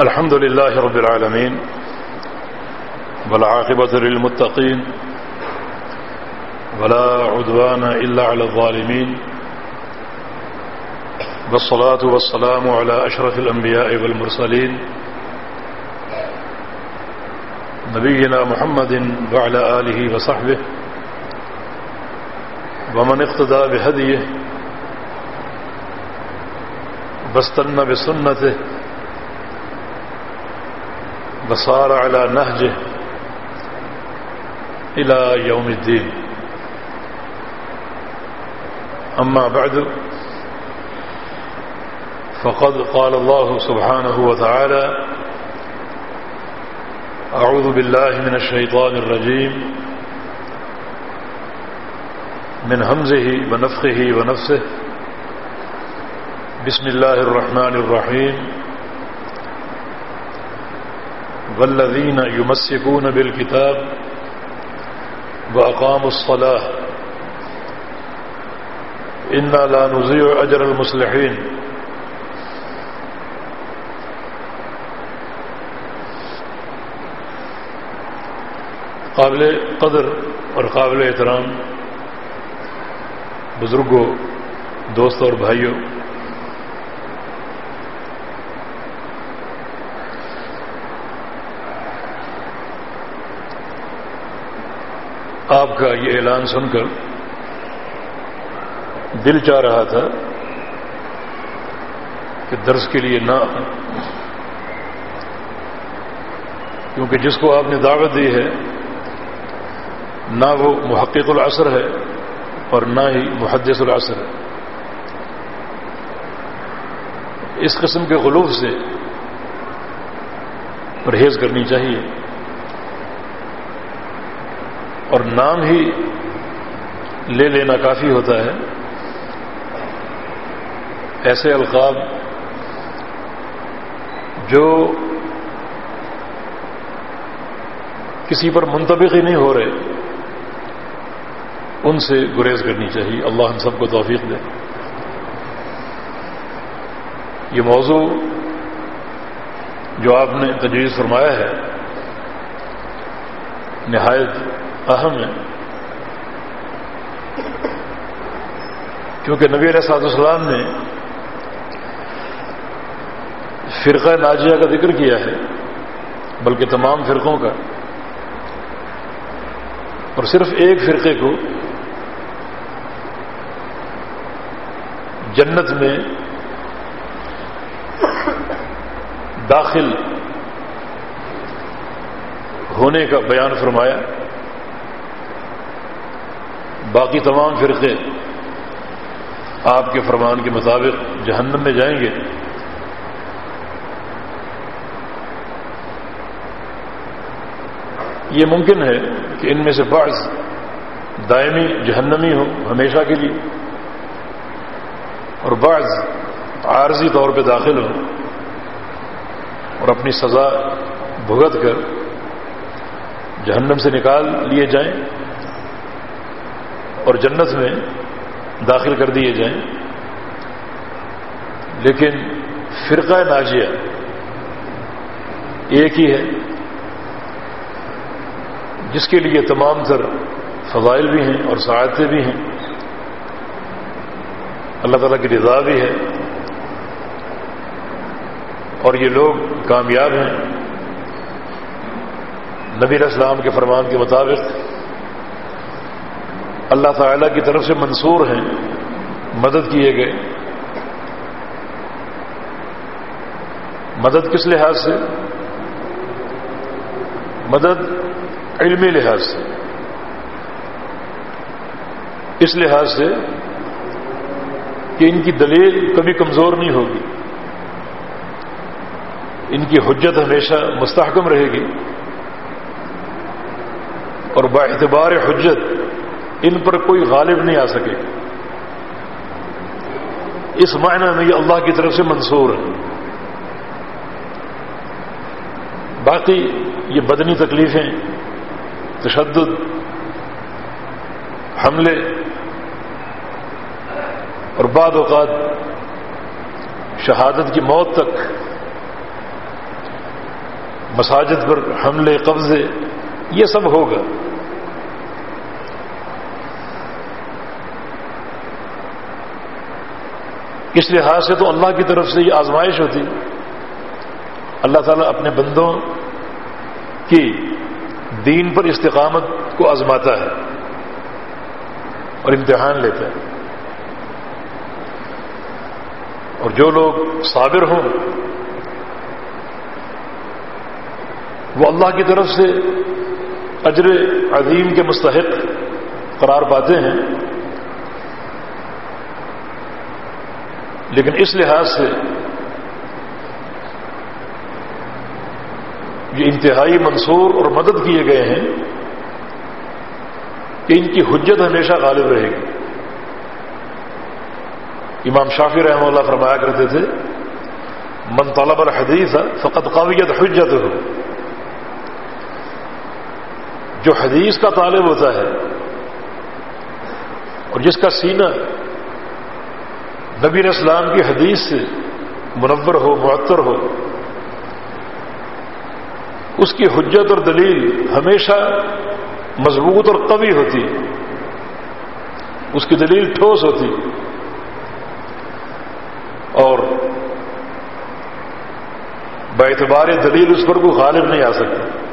الحمد لله رب العالمين والعاقبة للمتقين ولا عدوان إلا على الظالمين والصلاة والسلام على أشرف الأنبياء والمرسلين نبينا محمد وعلى آله وصحبه ومن اقتدى بهديه واستن بسنته وصار على نهجه إلى يوم الدين. أما بعد فقد قال الله سبحانه وتعالى أعوذ بالله من الشيطان الرجيم من همزه ونفخه ونفسه. بسم الله الرحمن الرحيم. والذين يمسكون بالكتاب وأقاموا الصلاة إنا لا نزيع أجر المصلحين قابل قدر اور قابل احترام بزرگوں، دوستوں اور بھائیوں آپ کا یہ اعلان سن کر دل چاہ رہا تھا کہ درس کے لیے نہ کیونکہ جس کو آپ نے دعوت دی ہے، نہ وہ محقق العصر ہے اور نہ ہی محدث العصر ہے۔ اس قسم کے غلوف سے پرہیز کرنی چاہیے۔ اور نام ہی لے لینا کافی ہوتا ہے۔ ایسے القاب جو کسی پر منطبق ہی نہیں ہو رہے، ان سے گریز کرنی چاہیے۔ اللہ ہم سب کو توفیق دے۔ یہ موضوع جو آپ نے تجویز فرمایا ہے، نہایت اہم ہے۔ کیونکہ نبی علیہ صاحب السلام نے فرقہ ناجیہ کا ذکر کیا ہے، بلکہ تمام فرقوں کا۔ اور صرف ایک فرقے کو جنت میں داخل ہونے کا بیان فرمایا۔ باقی تمام فرقے آپ کے فرمان کے مطابق جہنم میں جائیں گے۔ یہ ممکن ہے کہ ان میں سے بعض دائمی جہنمی ہو ہمیشہ کے لیے اور بعض عارضی طور پہ داخل ہوں اور اپنی سزا بھگت کر جہنم سے نکال لیے جائیں۔ اور جنت میں داخل کر دیے جائیں۔ لیکن فرقہ ناجیہ ایک ہی ہے، جس کے لیے تمام تر فضائل بھی ہیں اور سعادتیں بھی ہیں۔ اللہ تعالیٰ کی رضا بھی ہے۔ اور یہ لوگ کامیاب ہیں۔ نبی اسلام کے فرمان کے مطابق اللہ تعالیٰ کی طرف سے منصور ہیں، مدد کیے گئے۔ مدد کس لحاظ سے؟ مدد علمی لحاظ سے۔ اس لحاظ سے کہ ان کی دلیل کبھی کمزور نہیں ہوگی۔ ان کی حجت ہمیشہ مستحکم رہے گی۔ اور با اعتبار حجت ان پر کوئی غالب نہیں آ سکے۔ اس معنی میں یہ اللہ کی طرف سے منصور ہے۔ باقی یہ بدنی تکلیفیں، تشدد، حملے اور بعد اوقات شہادت کی موت تک مساجد پر حملے، قبضے، یہ سب ہوگا۔ اس لحاظ سے تو اللہ کی طرف سے یہ آزمائش ہوتی؟ اللہ تعالیٰ اپنے بندوں کی دین پر استقامت کو آزماتا ہے اور امتحان لیتا ہے۔ اور جو لوگ صابر ہوں، وہ اللہ کی طرف سے اجر عظیم کے مستحق قرار پاتے ہیں۔ لیکن اس لحاظ سے یہ انتہائی منصور اور مدد کیے گئے ہیں کہ ان کی حجت ہمیشہ غالب رہے گی۔ امام شافی رحمہ اللہ فرمایا کرتے تھے، من طلب الحدیث فقط قویت حجت ہو جو حدیث کا طالب ہوتا ہے اور جس کا سینہ نبی اسلام کی حدیث سے منور ہو، معطر ہو۔ اس کی حجت اور دلیل ہمیشہ مضبوط اور قوی ہوتی۔ اس کی دلیل ٹھوس ہوتی۔ اور باعتبار دلیل اس پر کوئی غالب نہیں آ سکتا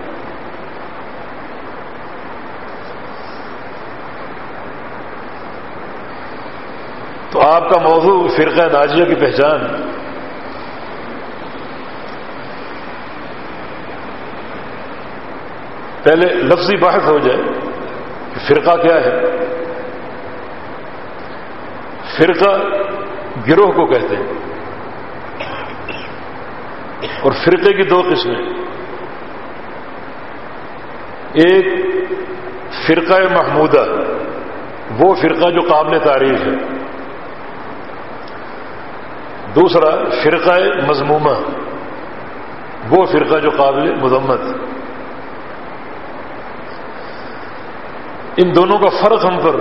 آپ کا موضوع فرقہ ناجیہ کی پہچان پہلے لفظی بحث ہو جائے کہ فرقہ کیا ہے۔ فرقہ گروہ کو کہتے ہیں۔ اور فرقے کی دو قسمیں۔ ایک فرقہ محمودہ، وہ فرقہ جو قابل تعریف ہے۔ دوسرا فرقہ مضمومہ، وہ فرقہ جو قابل مذمت۔ ان دونوں کا فرق ہم پر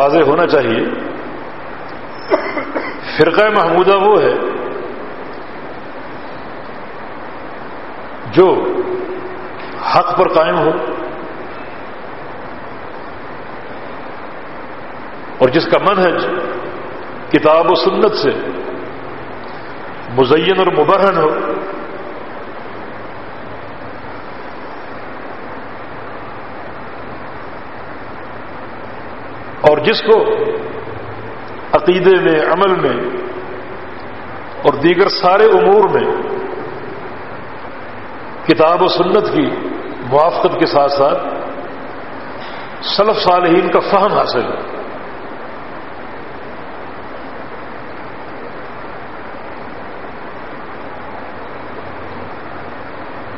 واضح ہونا چاہیے۔ فرقہ محمودہ وہ ہے جو حق پر قائم ہو اور جس کا منہج کتاب و سنت سے مزین اور مبرہن ہو۔ اور جس کو عقیدے میں، عمل میں اور دیگر سارے امور میں کتاب و سنت کی موافقت کے ساتھ ساتھ سلف صالحین کا فہم حاصل ہے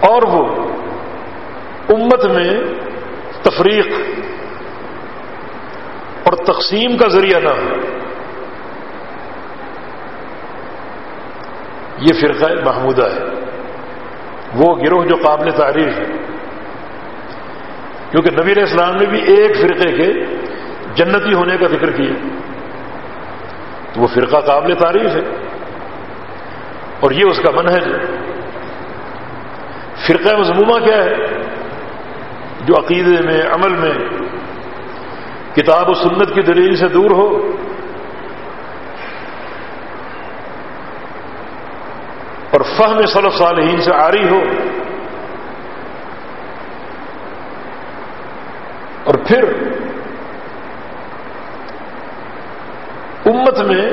اور وہ امت میں تفریق اور تقسیم کا ذریعہ نہ ہو۔ یہ فرقہ محمودہ ہے۔ وہ گروہ جو قابل تعریف ہے۔ کیونکہ نبی علیہ السلام نے بھی ایک فرقے کے جنتی ہونے کا ذکر کیا۔ تو وہ فرقہ قابل تعریف ہے۔ اور یہ اس کا منہج ہے۔ فرقہ مضمومہ کیا ہے؟ جو عقیدے میں، عمل میں کتاب و سنت کی دلیل سے دور ہو۔ اور فہم صلف صالحین سے آری ہو۔ اور پھر امت میں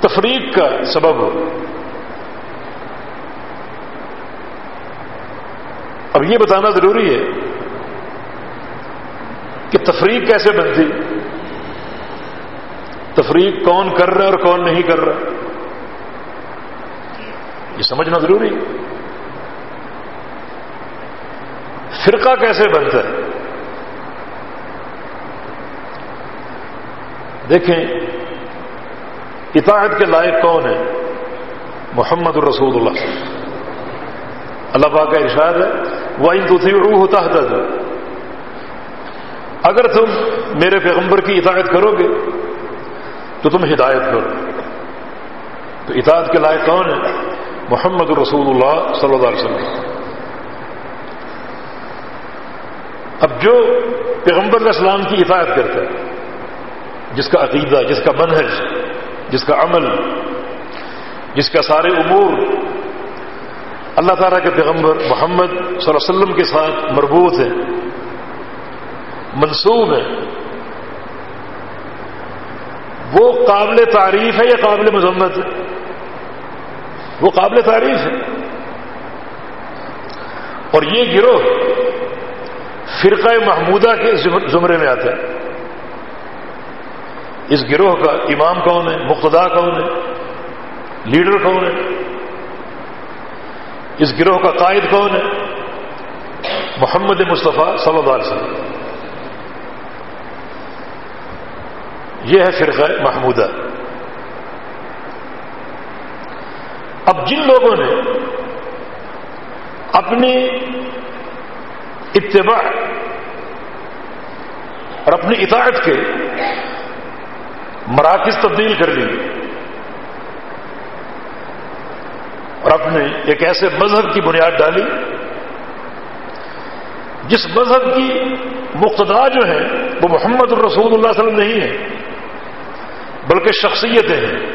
تفریق کا سبب ہو۔ اب یہ بتانا ضروری ہے کہ تفریق کیسے بنتی؟ تفریق کون کر رہا ہے اور کون نہیں کر رہا؟ یہ سمجھنا ضروری ہے۔ فرقہ کیسے بنتا ہے؟ دیکھیں، اطاعت کے لائق کون ہے؟ محمد الرسول اللہ۔ اللہ پاک کا ارشاد ہے۔ وہ ان دوسری روح ہوتا اگر تم میرے پیغمبر کی اطاعت کرو گے، تو تم ہدایت کرو۔ تو اطاعت کے لائق کون ہے؟ محمد رسول اللہ صلی اللہ علیہ وسلم۔ اب جو پیغمبر اسلام کی اطاعت کرتا ہے، جس کا عقیدہ، جس کا منحج جس کا عمل، جس کا سارے امور اللہ تعالیٰ کے پیغمبر محمد صلی اللہ علیہ وسلم کے ساتھ مربوط ہیں، منصوب ہیں۔ وہ قابل تعریف ہے یا قابل مذمت ہے؟ وہ قابل تعریف ہے۔ اور یہ گروہ فرقہ محمودہ کے زمرے میں آتا ہے اس گروہ کا امام کون ہے، مقتدا کون ہے، لیڈر کون ہے؟ اس گروہ کا قائد کون ہے؟ محمد مصطفیٰ صلی اللہ علیہ وسلم۔ یہ ہے فرقہ محمودہ۔ اب جن لوگوں نے اپنی اتباع اور اپنی اطاعت کے مراکز تبدیل کر لی اور اپنے ایک ایسے مذہب کی بنیاد ڈالی جس مذہب کی مقتدا جو ہے وہ محمد الرسول اللہ علیہ وسلم نہیں ہے، بلکہ شخصیتیں ہیں۔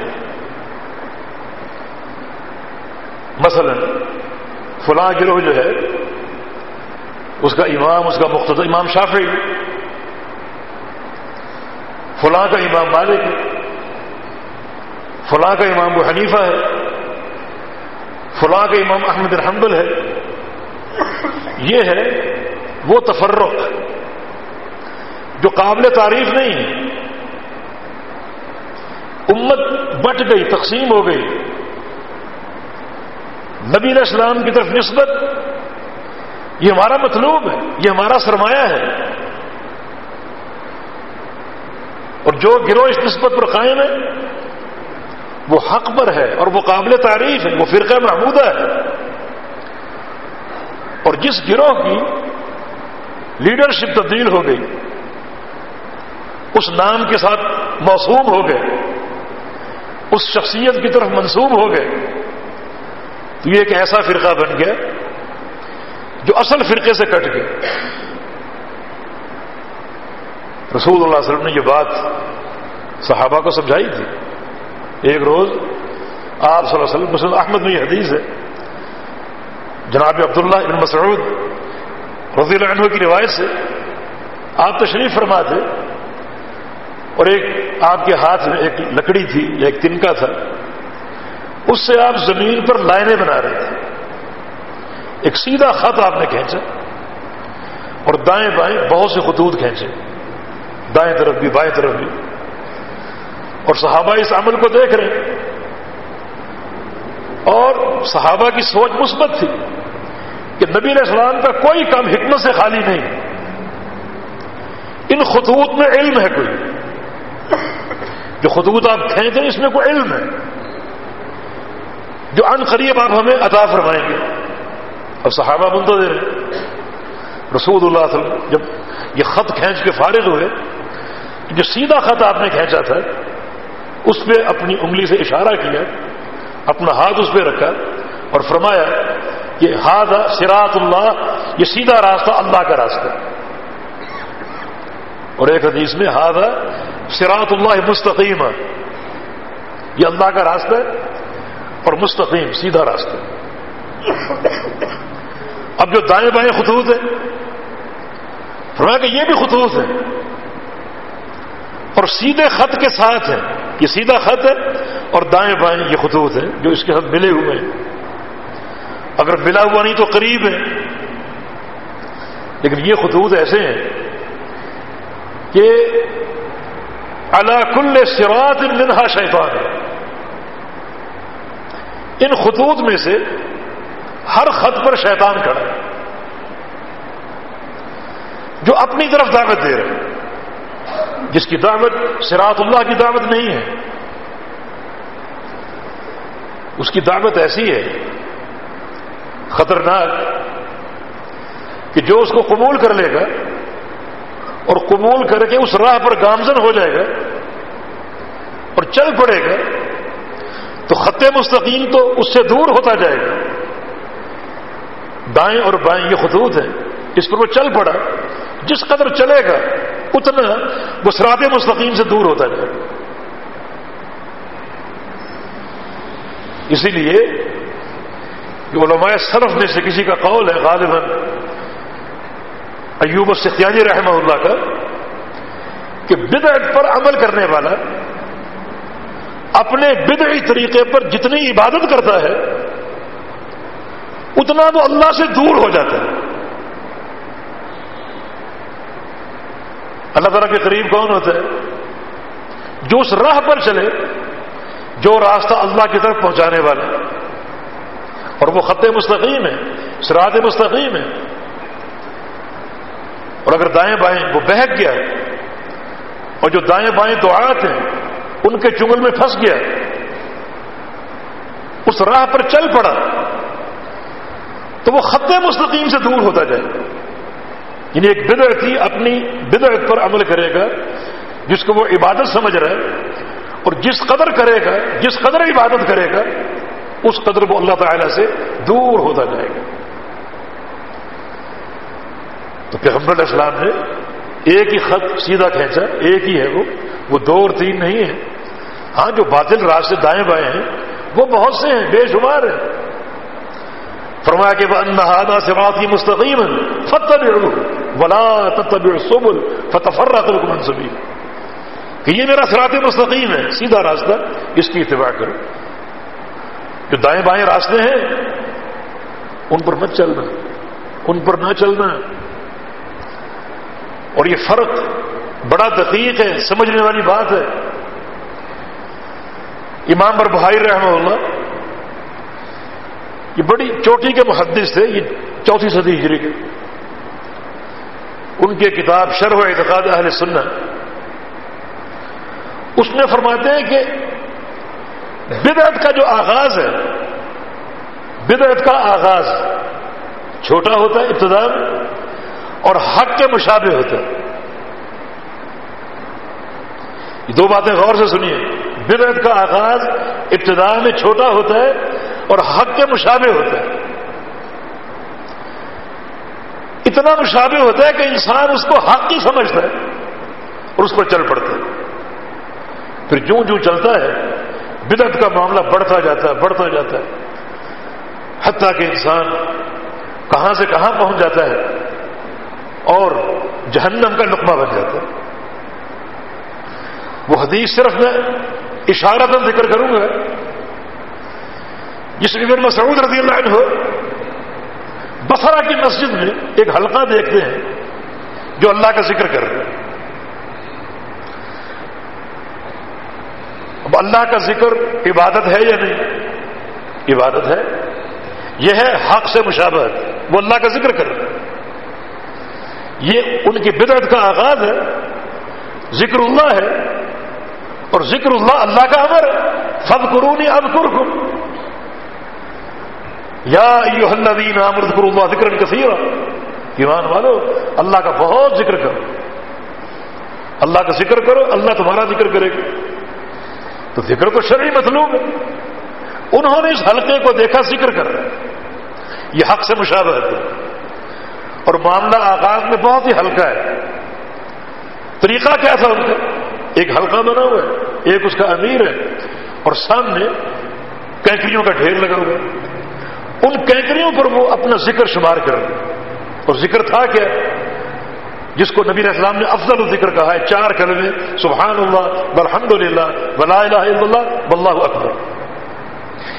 مثلا، فلاں گروہ جو ہے، اس کا امام، اس کا مقتدا، امام شافعی، فلاں کا امام مالک، فلاں کا امام ابو حنیفہ ہے۔ فلاں کا امام احمد الحمبل ہے۔ یہ ہے وہ تفرق جو قابل تعریف نہیں امت بٹ گئی، تقسیم ہو گئی۔ نبی علیہ السلام کی طرف نسبت، یہ ہمارا مطلوب ہے، یہ ہمارا سرمایہ ہے۔ اور جو گروہ اس نسبت پر قائم ہے وہ حق پر ہے اور وہ قابل تعریف ہے، وہ فرقہ محمودہ ہے۔ اور جس گروہ کی لیڈرشپ تبدیل ہو گئی، اس نام کے ساتھ موسوم ہو گئے، اس شخصیت کی طرف منسوب ہو گئے، تو یہ ایک ایسا فرقہ بن گیا جو اصل فرقے سے کٹ گئے رسول اللہ علیہ وسلم نے یہ بات صحابہ کو سمجھائی تھی۔ ایک روز آپ صلی اللہ علیہ وسلم، مسلم احمد میں یہ حدیث ہے۔ جناب عبداللہ ابن مسعود رضی اللہ عنہ کی روایت سے آپ تشریف فرما تھے اور ایک آپ کے ہاتھ میں ایک لکڑی تھی یا ایک تنکا تھا، اس سے آپ زمین پر لائنیں بنا رہے تھے۔ ایک سیدھا خط آپ نے کھینچا اور دائیں بائیں بہت سے خطوط کھینچے۔ دائیں طرف بھی، بائیں طرف بھی۔ اور صحابہ اس عمل کو دیکھ رہے ہیں۔ اور صحابہ کی سوچ مثبت تھی کہ نبی علیہ السلام کا کوئی کام حکمت سے خالی نہیں۔ ان خطوط میں علم ہے کوئی۔ جو خطوط آپ کھینچیں اس میں کوئی علم ہے۔ جو ان قریب آپ ہمیں عطا فرمائیں گے۔ اور صحابہ منتظر رسول اللہ علیہ وسلم جب یہ خط کھینچ کے فارغ ہوئے، جو سیدھا خط آپ نے کھینچا تھا اس پہ اپنی انگلی سے اشارہ کیا، اپنا ہاتھ اس پہ رکھا اور فرمایا کہ ہاتھ سراط اللہ، یہ سیدھا راستہ اللہ کا راستہ اور ایک حدیث میں ہاتھ سراط اللہ مستقیم یہ اللہ کا راستہ ہے اور مستقیم، سیدھا راستہ اب جو دائیں بائیں خطوط ہے فرمایا کہ یہ بھی خطوط ہے اور سیدھے خط کے ساتھ ہے یہ سیدھا خط ہے اور دائیں بائیں یہ خطوط ہیں جو اس کے ساتھ ملے ہوئے ہیں۔ اگر ملا ہوا نہیں تو قریب ہے۔ لیکن یہ خطوط ایسے ہیں کہ اللہ کل سرات منہا شیطان ہے۔ ان خطوط میں سے ہر خط پر شیطان کھڑا ہے۔ جو اپنی طرف دعوت دے رہے ہیں۔ جس کی دعوت سراط اللہ کی دعوت نہیں ہے۔ اس کی دعوت ایسی ہے، خطرناک، کہ جو اس کو قبول کر لے گا اور قبول کر کے اس راہ پر گامزن ہو جائے گا اور چل پڑے گا، تو خط مستقیم تو اس سے دور ہوتا جائے گا۔ دائیں اور بائیں یہ خطوط ہیں، اس پر وہ چل پڑا، جس قدر چلے گا اتنا وہ سرات مستقیم سے دور ہوتا جائے۔ اسی لیے کہ علماء صرف میں سے کسی کا قول ہے، غالباً ایوب السختیانی رحمہ اللہ کا، کہ بدعت پر عمل کرنے والا اپنے بدعی طریقے پر جتنی عبادت کرتا ہے، اتنا وہ اللہ سے دور ہو جاتا ہے۔ اللہ تعالیٰ کے قریب کون ہوتا ہے؟ جو اس راہ پر چلے، جو راستہ اللہ کی طرف پہنچانے والا اور وہ خط مستقیم ہے سرات مستقیم ہے۔ اور اگر دائیں بائیں وہ بہک گیا اور جو دائیں بائیں دعات ہیں، ان کے چنگل میں پھنس گیا اس راہ پر چل پڑا، تو وہ خط مستقیم سے دور ہوتا جائے۔ یعنی ایک بدرتی اپنی بدرت پر عمل کرے گا، جس کو وہ عبادت سمجھ رہا ہے، اور جس قدر کرے گا، جس قدر عبادت کرے گا، اس قدر وہ اللہ تعالی سے دور ہوتا جائے گا۔ تو پیغمبر اسلام نے ایک ہی خط سیدھا کھینچا، ایک ہی ہے وہ وہ دو اور تین نہیں ہے ہاں جو باطل راستے دائیں بائیں ہیں، وہ بہت سے ہیں، بے شمار ہیں۔ فرمایا کہ وہ اندہادہ سے بات ہی مستقیم فتح ولا تب سبل فتح منصبی کہ یہ میرا سرات مستقیم ہے، سیدھا راستہ، اس کی اتباع کرو۔ جو دائیں بائیں راستے ہیں، ان پر مت چلنا، ان پر نہ چلنا۔ اور یہ فرق بڑا دقیق ہے، سمجھنے والی بات ہے۔ امام بر بھائی رحمہ اللہ، یہ بڑی چوٹی کے محدث تھے، یہ چوتھی صدی ہجری کے۔ ان کے کتاب شرح و اعتقاد اہل سننا اس میں فرماتے ہیں کہ بدعت کا جو آغاز ہے، بدعت کا آغاز چھوٹا ہوتا ہے، ابتدا اور حق کے مشابے ہوتے ہیں یہ دو باتیں غور سے سنیے۔ بدعت کا آغاز ابتدا میں چھوٹا ہوتا ہے اور حق کے مشابے ہوتا ہے۔ اتنا مشابہ ہوتا ہے کہ انسان اس کو حق ہی سمجھتا ہے اور اس پر چل پڑتا ہے۔ پھر جوں جوں چلتا ہے، بدعت کا معاملہ بڑھتا جاتا ہے، بڑھتا جاتا ہے۔ حتیٰ کہ انسان کہاں سے کہاں پہنچ جاتا ہے اور جہنم کا نقمہ بن جاتا ہے۔ وہ حدیث صرف میں اشارہ ذکر کروں گا۔ جس میں مسعود رضی اللہ عنہ بسرا کی مسجد میں ایک حلقہ دیکھتے ہیں جو اللہ کا ذکر کر رہے ہیں۔ اب اللہ کا ذکر عبادت ہے یا نہیں؟ عبادت ہے۔ یہ ہے حق سے مشابہت۔ وہ اللہ کا ذکر کر یہ ان کی بدعت کا آغاز ہے۔ ذکر اللہ ہے اور ذکر اللہ اللہ کا امر فب قرونی اب قرکم یا الدین امر ذکر اللہ ذکر کثیر ایمان والو، اللہ کا بہت ذکر کرو۔ اللہ کا ذکر کرو، اللہ تمہارا ذکر کرے گا۔ تو ذکر تو شرعی مطلوب ہے۔ انہوں نے اس حلقے کو دیکھا ذکر کر رہا ہے یہ حق سے مشابہت ہے۔ اور معاملہ آغاز میں بہت ہی ہلکا ہے۔ طریقہ کیا تھا ان کا؟ ایک حلقہ بنا ہوا ہے، ایک اس کا امیر ہے۔ اور سامنے کینکریوں کا ڈھیر لگا ہوا ہے۔ ان کینکریوں پر وہ اپنا ذکر شمار کر رہے اور ذکر تھا کیا؟ جس کو نبی اسلام نے افضل ذکر کہا ہے، چار کلمے سبحان اللہ برحمد للہ ولا الہ الا اللہ، واللہ اکبر۔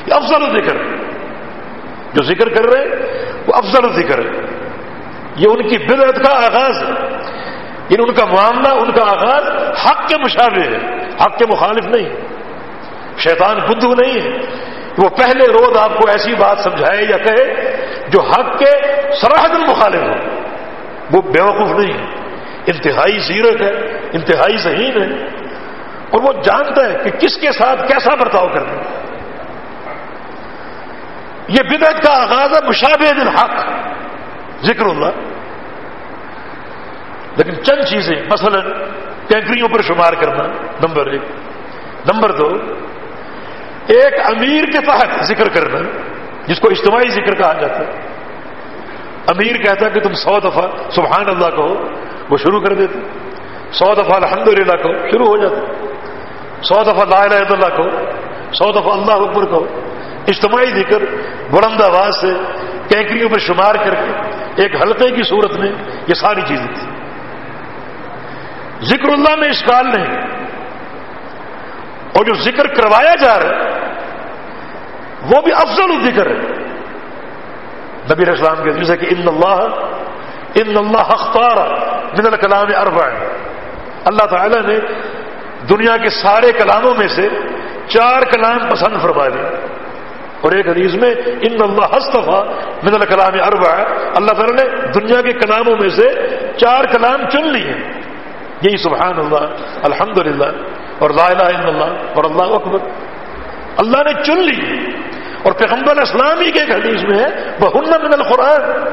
یہ افضل ذکر جو ذکر کر رہے وہ افضل ذکر ہے۔ یہ ان کی بدعت کا آغاز ہے۔ یعنی ان کا معاملہ، ان کا آغاز حق کے مشابہ ہے۔ حق کے مخالف نہیں شیطان بدھو نہیں ہے۔ وہ پہلے روز آپ کو ایسی بات سمجھائے یا کہے جو حق کے سراہد مخالف ہو۔ وہ بیوقوف نہیں ہے۔ انتہائی زیرت ہے، انتہائی ذہین ہے۔ اور وہ جانتا ہے کہ کس کے ساتھ کیسا برتاؤ کرنا یہ بدعت کا آغاز ہے مشابہ دل حق ذکر اللہ۔ لیکن چند چیزیں، مثلا ٹینکریوں پر شمار کرنا، نمبر ایک۔ نمبر دو ایک امیر کے تحت ذکر کرنا، جس کو اجتماعی ذکر کہا جاتا ہے۔ امیر کہتا ہے کہ تم سو دفعہ سبحان اللہ کہو، وہ شروع کر دیتے۔ سو دفعہ الحمد للہ کو شروع ہو جاتے سو دفعہ لا الہ الا اللہ کو سو دفعہ اللہ اکبر کو اجتماعی ذکر بلند آواز سے کینکریوں پر شمار کر کے ایک حلقے کی صورت میں یہ ساری چیزیں تھیں۔ ذکر اللہ میں اشکال نہیں۔ اور جو ذکر کروایا جا رہا ہے، وہ بھی افضل ذکر ہے۔ نبی اسلام کے جیسے کہ ان اللہ ان اللہ اختار من الکلام اربع۔ اللہ تعالی نے دنیا کے سارے کلاموں میں سے چار کلام پسند فرما لیے اور ایک حدیث میں ان اللہ ہستفا من الکلام اربع۔ اللہ تعالی نے دنیا کے کلاموں میں سے چار کلام چن لیے۔ یہی سبحان اللہ الحمد اور لا الہ الا اللہ اور اللہ اکبر۔ اللہ نے چن لی۔ اور پیغمبر اسلامی کے ایک حدیث میں ہے، بہن من القرآن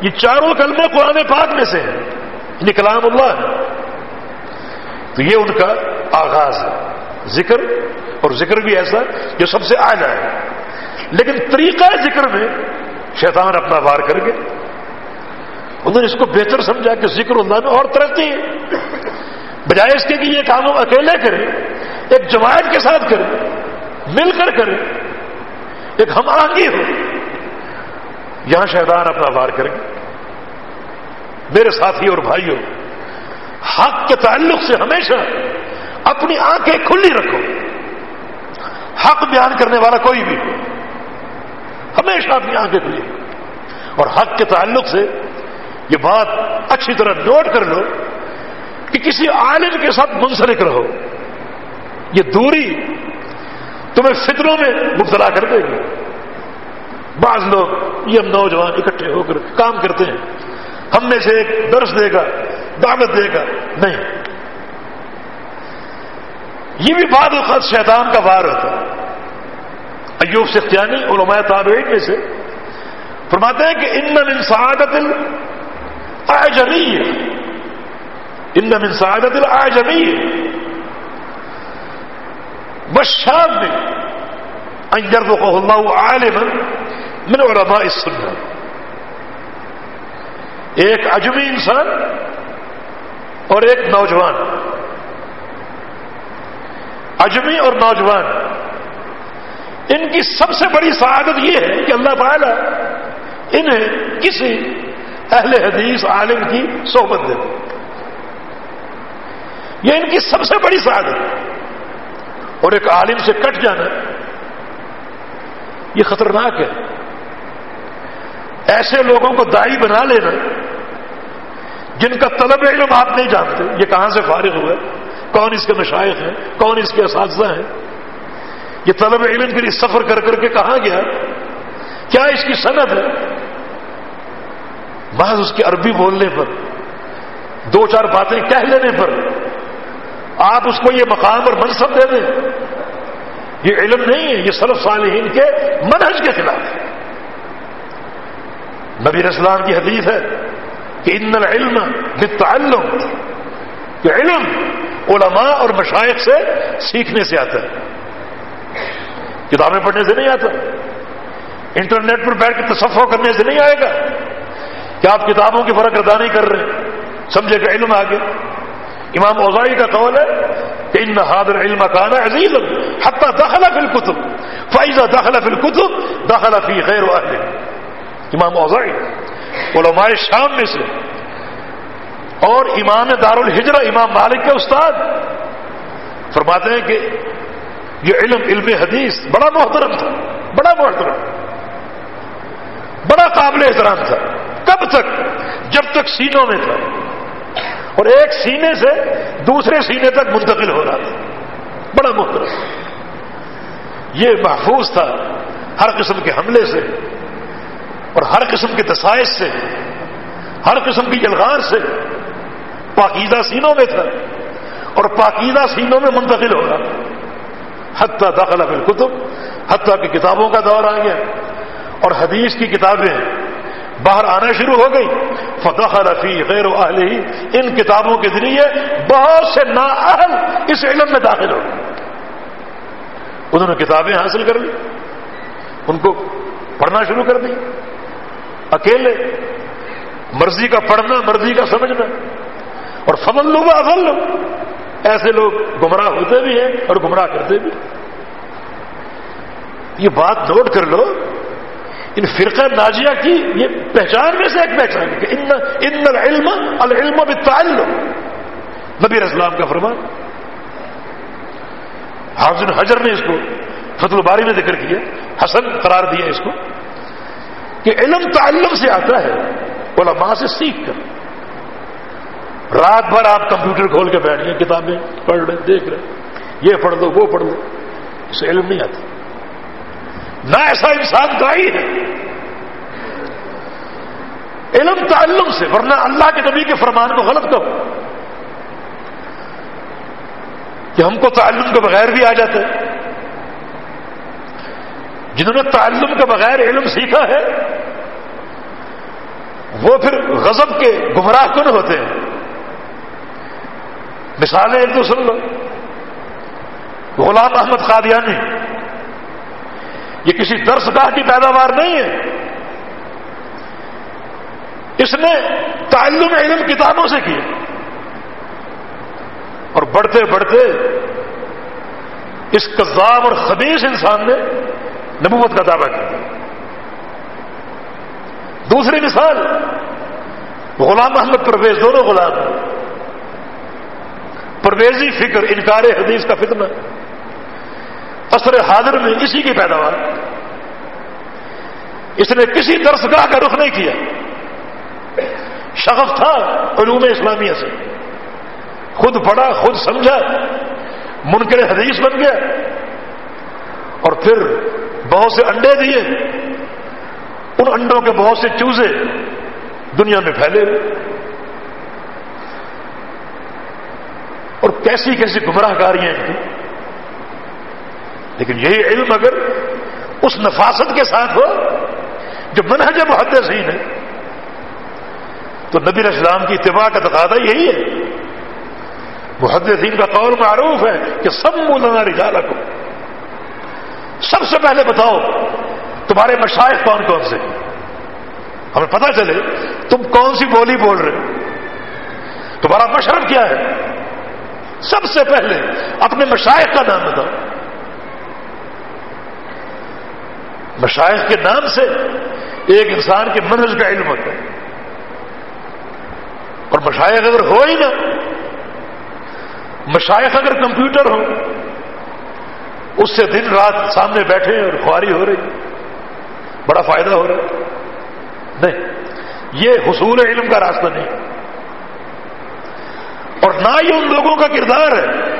یہ چاروں کلمے قرآن پاک میں سے ہیں یہ کلام اللہ۔ ہے تو یہ ان کا آغاز ہے، ذکر۔ اور ذکر بھی ایسا جو سب سے آ جائے لیکن طریقہ ذکر میں شیطان اپنا وار کر کے، انہوں نے اس کو بہتر سمجھا کہ ذکر اللہ میں اور ترقی ہے۔ بجائے اس کے کہ یہ کام ہم اکیلے کریں، ایک جماعت کے ساتھ کریں، مل کر کریں، ایک ہم آگے ہو یہاں شیطان اپنا وار کریں میرے ساتھی اور بھائیوں، حق کے تعلق سے ہمیشہ اپنی آنکھیں کھلی رکھو۔ حق بیان کرنے والا کوئی بھی ہو، ہمیشہ اپنی آنکھیں کھلی رکھو۔ اور حق کے تعلق سے یہ بات اچھی طرح نوٹ کر لو۔ کہ کسی عالم کے ساتھ منسلک رہو۔ یہ دوری تمہیں فطروں میں مبتلا کر دے گی۔ بعض لوگ یہ ہم نوجوان اکٹھے ہو کر کام کرتے ہیں۔ ہم میں سے ایک درس دے گا، دعوت دے گا۔ نہیں۔ یہ بھی بعض اوقات شیطان کا وار ہوتا ہے۔ ایوب سختیانی، علماء تابعین میں سے فرماتے ہیں کہ ان من سعادت الاعجمی ان من سعادت الاعجمی بشام میں انجر کو اللہ عالم من علماء السنہ۔ ایک اجمی انسان اور ایک نوجوان۔ اجمی اور نوجوان۔ ان کی سب سے بڑی سعادت یہ ہے کہ اللہ تعالی انہیں کسی اہل حدیث عالم کی صحبت دے یہ ان کی سب سے بڑی سعادت اور ایک عالم سے کٹ جانا، یہ خطرناک ہے۔ ایسے لوگوں کو دائی بنا لینا، جن کا طلب علم آپ نہیں جانتے، یہ کہاں سے فارغ ہوئے؟ کون اس کے مشائق ہیں؟ کون اس کے اساتذہ ہیں؟ یہ طلب علم کے لیے سفر کر کر کے کہاں گیا؟ کیا اس کی صنعت ہے؟ محض اس کی عربی بولنے پر، دو چار باتیں کہہ لینے پر۔ آپ اس کو یہ مقام اور منصب دے دیں۔ یہ علم نہیں ہے، یہ سلف صالحین کے منہج کے خلاف ہے۔ نبی اسلام کی حدیث ہے کہ ان العلم بالتعلم، کہ علم علماء اور مشائق سے سیکھنے سے آتا ہے۔ کتابیں پڑھنے سے نہیں آتا۔ انٹرنیٹ پر بیٹھ کے تصفہ کرنے سے نہیں آئے گا۔ کیا آپ کتابوں کی فرق ادا نہیں کر رہے سمجھے کہ علم آگے۔ امام اوزائی کا قول ہے کہ ان حاضر علم کانا عزیز حتہ دخل فی الکتب فائزہ دخل فی الکتب دخل فی غیر واحد امام اوزائی علماء شام میں سے، اور امام دار الحجرہ امام مالک کے استاد، فرماتے ہیں کہ یہ علم علم حدیث بڑا محترم تھا، بڑا محترم، بڑا قابل احترام تھا۔ کب تک؟ جب تک سینوں میں تھا۔ اور ایک سینے سے دوسرے سینے تک منتقل ہو رہا تھا۔ بڑا محترم۔ یہ محفوظ تھا ہر قسم کے حملے سے اور ہر قسم کے دسائش سے، ہر قسم کی جلغار سے پاکیزہ سینوں میں تھا اور پاکیزہ سینوں میں منتقل ہو رہا حتیٰ داخلہ بالکتب حتیٰ کی کتابوں کا دور آ گیا اور حدیث کی کتابیں باہر آنا شروع ہو گئی۔ فتح رفیع غیر و اہل ہی ان کتابوں کے ذریعے بہت سے نا اہل اس علم میں داخل ہو گئے۔ انہوں نے کتابیں حاصل کر لی۔ ان کو پڑھنا شروع کر دی۔ اکیلے۔ مرضی کا پڑھنا، مرضی کا سمجھنا۔ اور فضل لو افل لو۔ ایسے لوگ گمراہ ہوتے بھی ہیں اور گمراہ کرتے بھی یہ بات نوٹ کر لو۔ ان فرقہ ناجیہ کی یہ پہچان میں سے ایک پہچان ہے کہ ان العلم العلم بالتعلم۔ نبی اسلام کا فرمان۔ حافظ حجر نے اس کو فتح الباری میں ذکر کیا، حسن قرار دیا اس کو کہ علم تعلم سے آتا ہے، علماء سے سیکھ کر۔ رات بھر آپ کمپیوٹر کھول کے بیٹھ گئے، کتابیں پڑھ رہے، دیکھ رہے، یہ پڑھ لو، وہ پڑھ لو اسے علم نہیں آتا۔ نہ ایسا انسان دائی ہے۔ علم تعلم سے، ورنہ اللہ کے نبی کے فرمان کو غلط کرو کہ ہم کو تعلم کے بغیر بھی آ جاتے۔ جنہوں نے تعلم کے بغیر علم سیکھا ہے، وہ پھر غضب کے گمراہ کن ہوتے ہیں۔ مثالیں ایک تو سن لو۔ غلام احمد قادیانی۔ یہ کسی درس گاہ کی پیداوار نہیں ہے۔ اس نے تعلم علم کتابوں سے کیا اور بڑھتے بڑھتے اس کذاب اور خبیص انسان نے نبوت کا دعویٰ کیا۔ دوسری مثال، غلام احمد پرویز، دونوں غلام پرویزی فکر، انکار حدیث کا فتنہ۔ اثر حاضر میں اسی کی پیداوار۔ اس نے کسی درسگاہ کا رخ نہیں کیا۔ شغف تھا علوم اسلامیہ سے۔ خود پڑھا، خود سمجھا۔ منکر حدیث بن گیا۔ اور پھر بہت سے انڈے دیے۔ ان انڈوں کے بہت سے چوزے دنیا میں پھیلے۔ اور کیسی کیسی گمراہ کاریاں لیکن یہی علم اگر اس نفاست کے ساتھ ہو جو منہج محدثین ہے تو نبی اسلام کی اتباع کا تقاضا یہی ہے۔ محدثین کا قول معروف ہے کہ سب مولانا رجالہ کو سب سے پہلے بتاؤ، تمہارے مشائق کون کون سے؟ ہمیں پتہ چلے، تم کون سی بولی بول رہے تمہارا مشرف کیا ہے؟ سب سے پہلے اپنے مشائق کا نام بتاؤ۔ مشائق کے نام سے ایک انسان کے منج کا علم ہوتا ہے۔ اور مشائق اگر ہو ہی نہ مشائق اگر کمپیوٹر ہو، اس سے دن رات سامنے بیٹھے اور خواری ہو رہی، بڑا فائدہ ہو رہا۔ نہیں، یہ حصول علم کا راستہ نہیں۔ اور نہ ہی ان لوگوں کا کردار ہے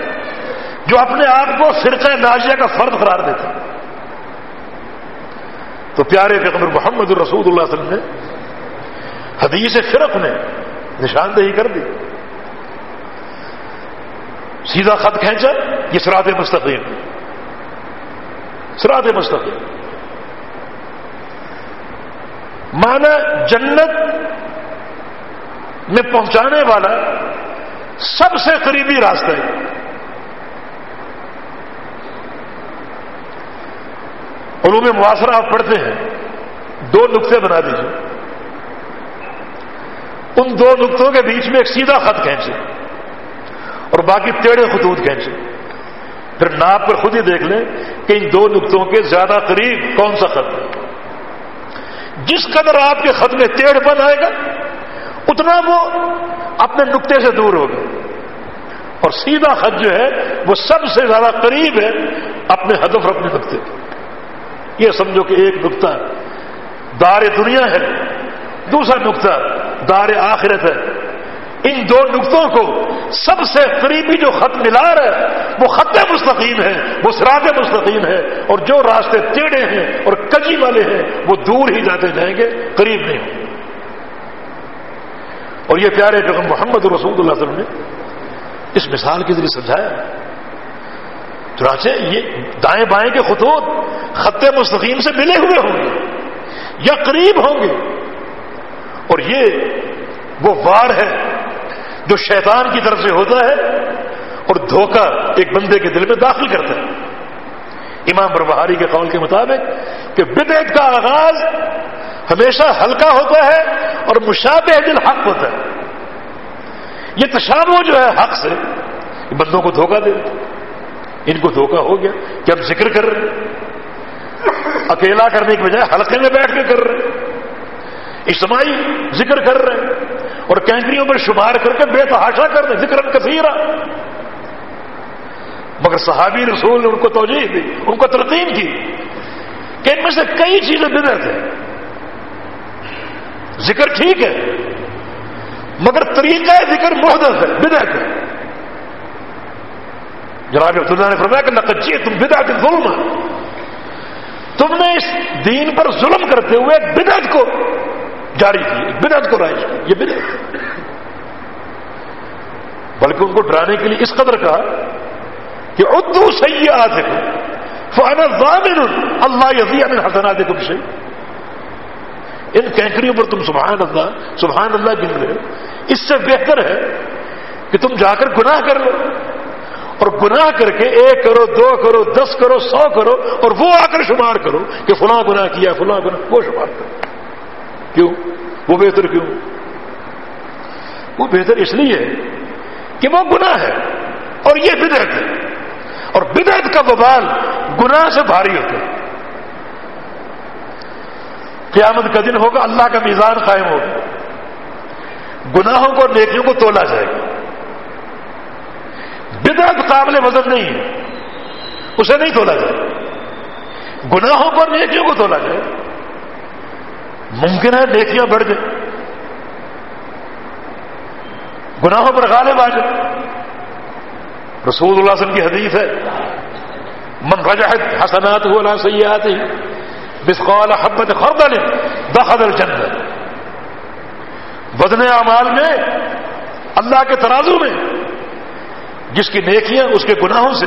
جو اپنے آپ کو فرقہ ناجیہ کا فرد قرار دیتے۔ ہیں تو پیارے پیغمبر محمد الرسول اللہ علیہ وسلم نے حدیث فرق نے نشاندہی کر دی۔ سیدھا خط کھینچا، یہ سرات مستقیم۔ سرات مستقیم۔ مانا جنت میں پہنچانے والا سب سے قریبی راستہ ہے۔ علوم معاصرہ آپ پڑھتے ہیں، دو نقطے بنا دیجیے ان دو نقطوں کے بیچ میں ایک سیدھا خط کھینچے اور باقی ٹیڑھے خطوط کھینچے پھر ناپ پر خود ہی دیکھ لیں کہ ان دو نقطوں کے زیادہ قریب کون سا خط ہے۔ جس قدر آپ کے خط میں ٹیڑھ بن آئے گا، اتنا وہ اپنے نقطے سے دور ہوگا۔ اور سیدھا خط جو ہے، وہ سب سے زیادہ قریب ہے اپنے ہدف اور اپنے نقطے یہ سمجھو کہ ایک نقطہ دار دنیا ہے، دوسرا نقطہ دار آخرت ہے۔ ان دو نقطوں کو سب سے قریبی جو خط ملا ہے، وہ خط مستقیم ہے، وہ سراط مستقیم ہے۔ اور جو راستے ٹیڑے ہیں اور کجی والے ہیں، وہ دور ہی جاتے جائیں گے، قریب نہیں ہوں اور یہ پیارے پیغم محمد رسول اللہ علیہ وسلم نے اس مثال کے ذریعے سمجھایا۔ چنانچہ یہ دائیں بائیں کے خطوط خط مستقیم سے ملے ہوئے ہوں گے یا قریب ہوں گے اور یہ وہ وار ہے جو شیطان کی طرف سے ہوتا ہے اور دھوکہ ایک بندے کے دل میں داخل کرتا ہے۔ امام بربہاری کے قول کے مطابق کہ بدعت کا آغاز ہمیشہ ہلکا ہوتا ہے اور مشابہ دل حق ہوتا ہے۔ یہ تشابہ جو ہے حق سے بندوں کو دھوکہ دے۔ ان کو دھوکہ ہو گیا کہ ہم ذکر کر رہے ہیں اکیلا کرنے کی بجائے حلقے میں بیٹھ کے کر رہے ہیں۔ اجتماعی ذکر کر رہے ہیں اور کینکریوں پر شمار کر کے بے تحاشا کر رہے ذکر کثیرہ مگر صحابی رسول نے ان کو توجہ دی، ان کو ترقیم کی کہ ان میں سے کئی چیزیں بدت ہیں ذکر ٹھیک ہے، مگر طریقہ ذکر محدت ہے بدعت ہے۔ جناب عبداللہ نے فرمایا کہ نقجی تم بدعت ظلم تم نے اس دین پر ظلم کرتے ہوئے ایک بدعت کو جاری کی، ایک بدعت کو رائج کی، یہ بدعت. بلکہ ان کو ڈرانے کے لیے اس قدر کا کہ اردو سیاح فانا ضامن اللہ یزی ان حسنات کم سے ان کینکریوں پر تم سبحان اللہ سبحان اللہ گن رہے. ہو اس سے بہتر ہے کہ تم جا کر گناہ کر لو. اور گناہ کر کے ایک کرو، دو کرو، دس کرو، سو کرو، اور وہ آ کر شمار کرو کہ فلاں گناہ کیا، فلاں گناہ، وہ شمار کرو۔ کیوں؟ وہ بہتر کیوں؟ وہ بہتر اس لیے کہ وہ گناہ ہے اور یہ بدعت ہے۔ اور بدعت کا ببال گناہ سے بھاری ہوتا ہے۔ قیامت کا دن ہوگا، اللہ کا میزان قائم ہوگا۔ گناہوں کو نیکیوں کو تولا جائے گا۔ بدعت قابل وزن نہیں ہے۔ اسے نہیں تولا جائے۔ گناہوں پر نیکیوں کو تولا جائے۔ ممکن ہے نیکیاں بڑھ جائیں۔ گناہوں پر غالب آ جائے۔ رسول اللہ وسلم کی حدیث ہے، من رجحت حسنات ہو اللہ سیاحت ہی بسقال حبت خردل دخل الجنت وزن اعمال میں، اللہ کے ترازو میں جس کی نیکیاں اس کے گناہوں سے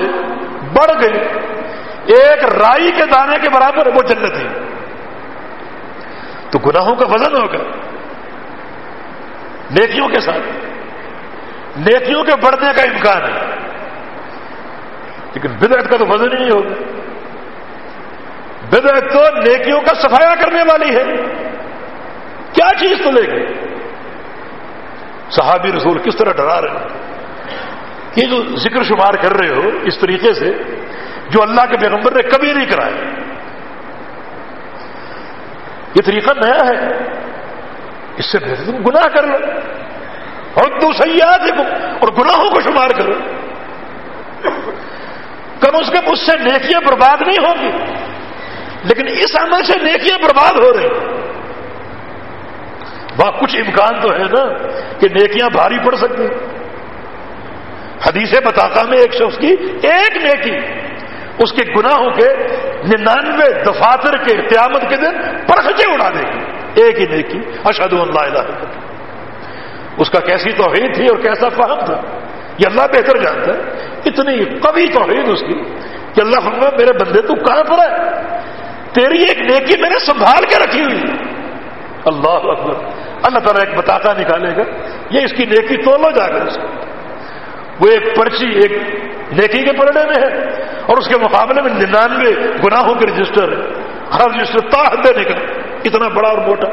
بڑھ گئی ایک رائی کے دانے کے برابر وہ جنت ہے۔ تو گناہوں کا وزن ہوگا۔ نیکیوں کے ساتھ۔ نیکیوں کے بڑھنے کا امکان ہے۔ لیکن بدعت کا تو وزن ہی نہیں ہوگا۔ بدعت تو نیکیوں کا صفایا کرنے والی ہے۔ کیا چیز تو لے گئے صحابی رسول کس طرح ڈرا رہے ہیں؟ یہ جو ذکر شمار کر رہے ہو اس طریقے سے، جو اللہ کے پیغمبر نے کبھی نہیں کرایا۔ یہ طریقہ نیا ہے۔ اس سے بہتر تم گناہ کر لو۔ اور دو سیاح اور گناہوں کو شمار کرو۔ کم اس کے مجھ سے نیکیاں برباد نہیں ہوں گی۔ لیکن اس عمل سے نیکیاں برباد ہو رہی وہاں کچھ امکان تو ہے نا کہ نیکیاں بھاری پڑ سکتی حدیث بتاتا میں ایک شخص کی ایک نیکی، اس کے گناہوں کے ننانوے دفاتر کے قیامت کے دن پرخچے اڑا دے گی۔ ایک ہی نیکی اشد اللہ الہ اس کا کیسی توحید تھی اور کیسا فہم تھا؟ یہ اللہ بہتر جانتا ہے۔ اتنی قوی توحید اس کی کہ اللہ فرما، میرے بندے، تو کہاں پر ہے؟ تیری ایک نیکی میں نے سنبھال کے رکھی ہوئی۔ اللہ اکبر۔ اللہ تعالیٰ ایک بتاتا نکالے گا۔ یہ اس کی نیکی تو لو جا کر اس کو۔ وہ ایک پرچی، ایک نیکی کے پرڑے میں ہے اور اس کے مقابلے میں ننانوے گناہوں کے رجسٹر ہے ہر رجسٹر تا دینے کا اتنا بڑا اور موٹا۔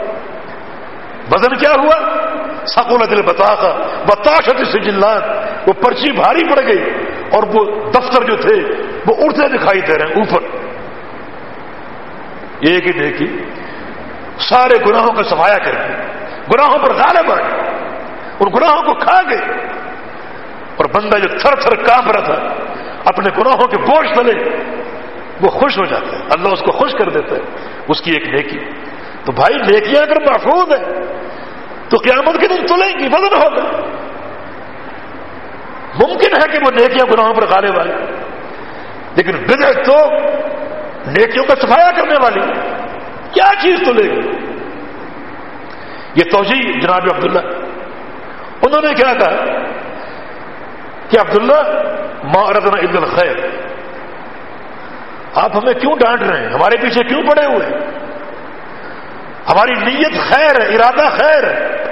وزن کیا ہوا؟ سکولت دل بتا تھا بتاشت سے جلات وہ پرچی بھاری پڑ گئی اور وہ دفتر جو تھے، وہ اڑتے دکھائی دے رہے ہیں، اوپر۔ ایک ہی نیکی سارے گناہوں کا سفایا کر کے گناہوں پر غالب آ گئے اور گناہوں کو کھا گئے۔ بندہ جو تھر تھر کانپ رہا تھا، اپنے گناہوں کے بوجھ تلے وہ خوش ہو جاتا ہے۔ اللہ اس کو خوش کر دیتا ہے۔ اس کی ایک نیکی۔ تو بھائی، نیکیاں اگر محفوظ ہے تو قیامت کے دن تلیں گی وزن ہوگا۔ ممکن ہے کہ وہ نیکیاں گناہوں پر غالب آئے۔ لیکن بدعت تو نیکیوں کا صفایا کرنے والی۔ کیا چیز تو لے گی؟ یہ توجہ جناب عبداللہ، انہوں نے کیا کہا؟ کہ عبداللہ معرضنا عبد الخیر، آپ ہمیں کیوں ڈانٹ رہے ہیں؟ ہمارے پیچھے کیوں پڑے ہوئے ہماری نیت خیر ہے، ارادہ خیر ہے۔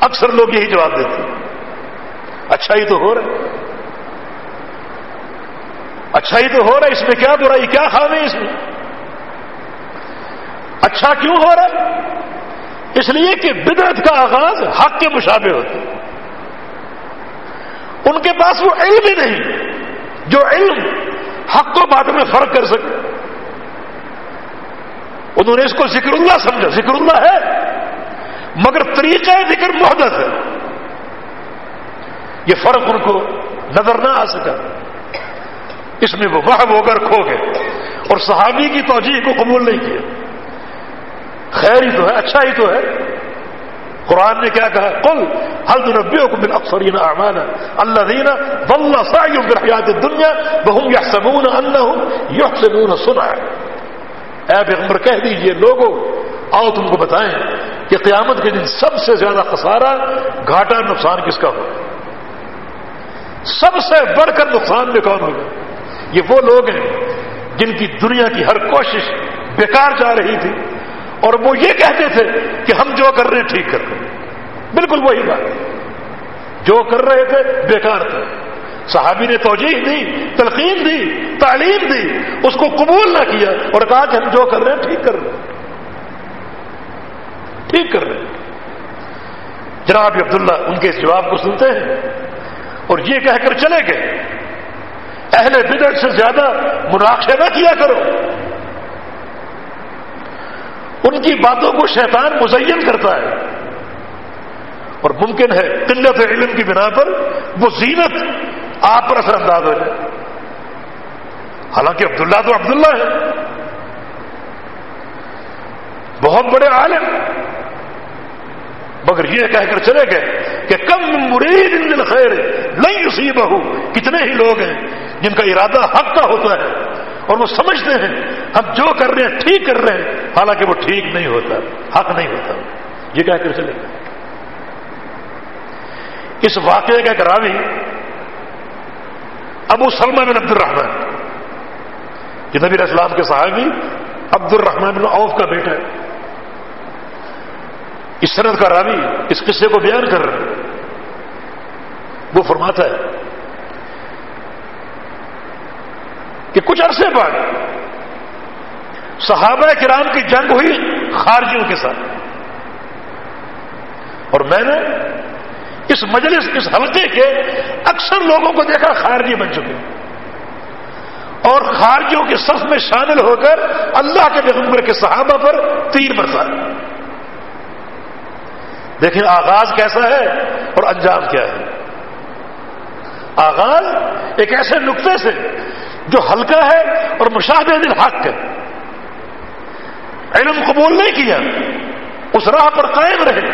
اکثر لوگ یہی جواب دیتے ہیں۔ اچھا ہی تو ہو رہا ہے۔ اچھا ہی تو ہو رہا ہے، اس میں کیا برائی، کیا خامی اس میں؟ اچھا کیوں ہو رہا ہے؟ اس لیے کہ بدعت کا آغاز حق کے مشابے ہوتے ہیں ان کے پاس وہ علم ہی نہیں جو علم حق و بات میں فرق کر سکے۔ انہوں نے اس کو ذکر اللہ سمجھا، ذکر اللہ ہے۔ مگر طریقہ ذکر محدت ہے۔ یہ فرق ان کو نظر نہ آ سکا۔ اس میں وہ محب ہو کر کھو گئے۔ اور صحابی کی توجہ کو قبول نہیں کیا۔ خیر ہی تو ہے اچھا ہی تو ہے۔ قرآن نے کیا کہا کل حل کو بن اکثرین اعمال اللہ دینا بلّہ سایوں حیات دنیا بہم یا سمون اللہ یو سمون سنا اے پیغمبر، کہہ دیجیے لوگوں، آؤ تم کو بتائیں کہ قیامت کے دن سب سے زیادہ خسارہ گھاٹا نقصان کس کا ہوگا؟ سب سے بڑھ کر نقصان میں کون ہوگا؟ یہ وہ لوگ ہیں جن کی دنیا کی ہر کوشش بیکار جا رہی تھی۔ اور وہ یہ کہتے تھے کہ ہم جو کر رہے ہیں ٹھیک کر رہے ہیں۔ بالکل وہی بات۔ جو کر رہے تھے بیکار تھے۔ صحابی نے توجہ دی، تلقین دی، تعلیم دی، اس کو قبول نہ کیا اور کہا کہ ہم جو کر رہے ہیں ٹھیک کر رہے ہیں۔ ٹھیک کر رہے ہیں۔ جناب عبداللہ، ان کے اس جواب کو سنتے ہیں اور یہ کہہ کر چلے گئے۔ اہل بدر سے زیادہ مناقشہ نہ کیا کرو۔ ان کی باتوں کو شیطان مزین کرتا ہے۔ اور ممکن ہے قلت علم کی بنا پر وہ زینت آپ پر اثر انداز ہو جائے۔ حالانکہ عبداللہ تو عبداللہ ہے۔ بہت بڑے عالم۔ مگر یہ کہہ کر چلے گئے کہ کم مرید ان خیر نہیں اسی بہو کتنے ہی لوگ ہیں جن کا ارادہ حق کا ہوتا ہے۔ اور وہ سمجھتے ہیں ہم جو کر رہے ہیں ٹھیک کر رہے ہیں، حالانکہ وہ ٹھیک نہیں ہوتا، حق نہیں ہوتا۔ یہ کہہ کر چلے اس واقعے کا ایک راوی، ابو سلمہ بن عبد الرحمان کہ نبی اسلام کے صحابی عبد الرحمان بن عوف کا بیٹا ہے۔ اس سند کا راوی اس قصے کو بیان کر رہا ہے وہ فرماتا ہے کہ کچھ عرصے بعد صحابہ کرام کی جنگ ہوئی خارجیوں کے ساتھ۔ اور میں نے اس مجلس، اس حلقے کے اکثر لوگوں کو دیکھا خارجی بن چکے۔ اور خارجیوں کے صف میں شامل ہو کر اللہ کے پیغمبر کے صحابہ پر تیر برسا۔ دیکھیں آغاز کیسا ہے اور انجام کیا ہے۔ آغاز ایک ایسے نقطے سے جو ہلکا ہے اور مشاہدے دل حق ہے۔ علم قبول نہیں کیا، اس راہ پر قائم رہے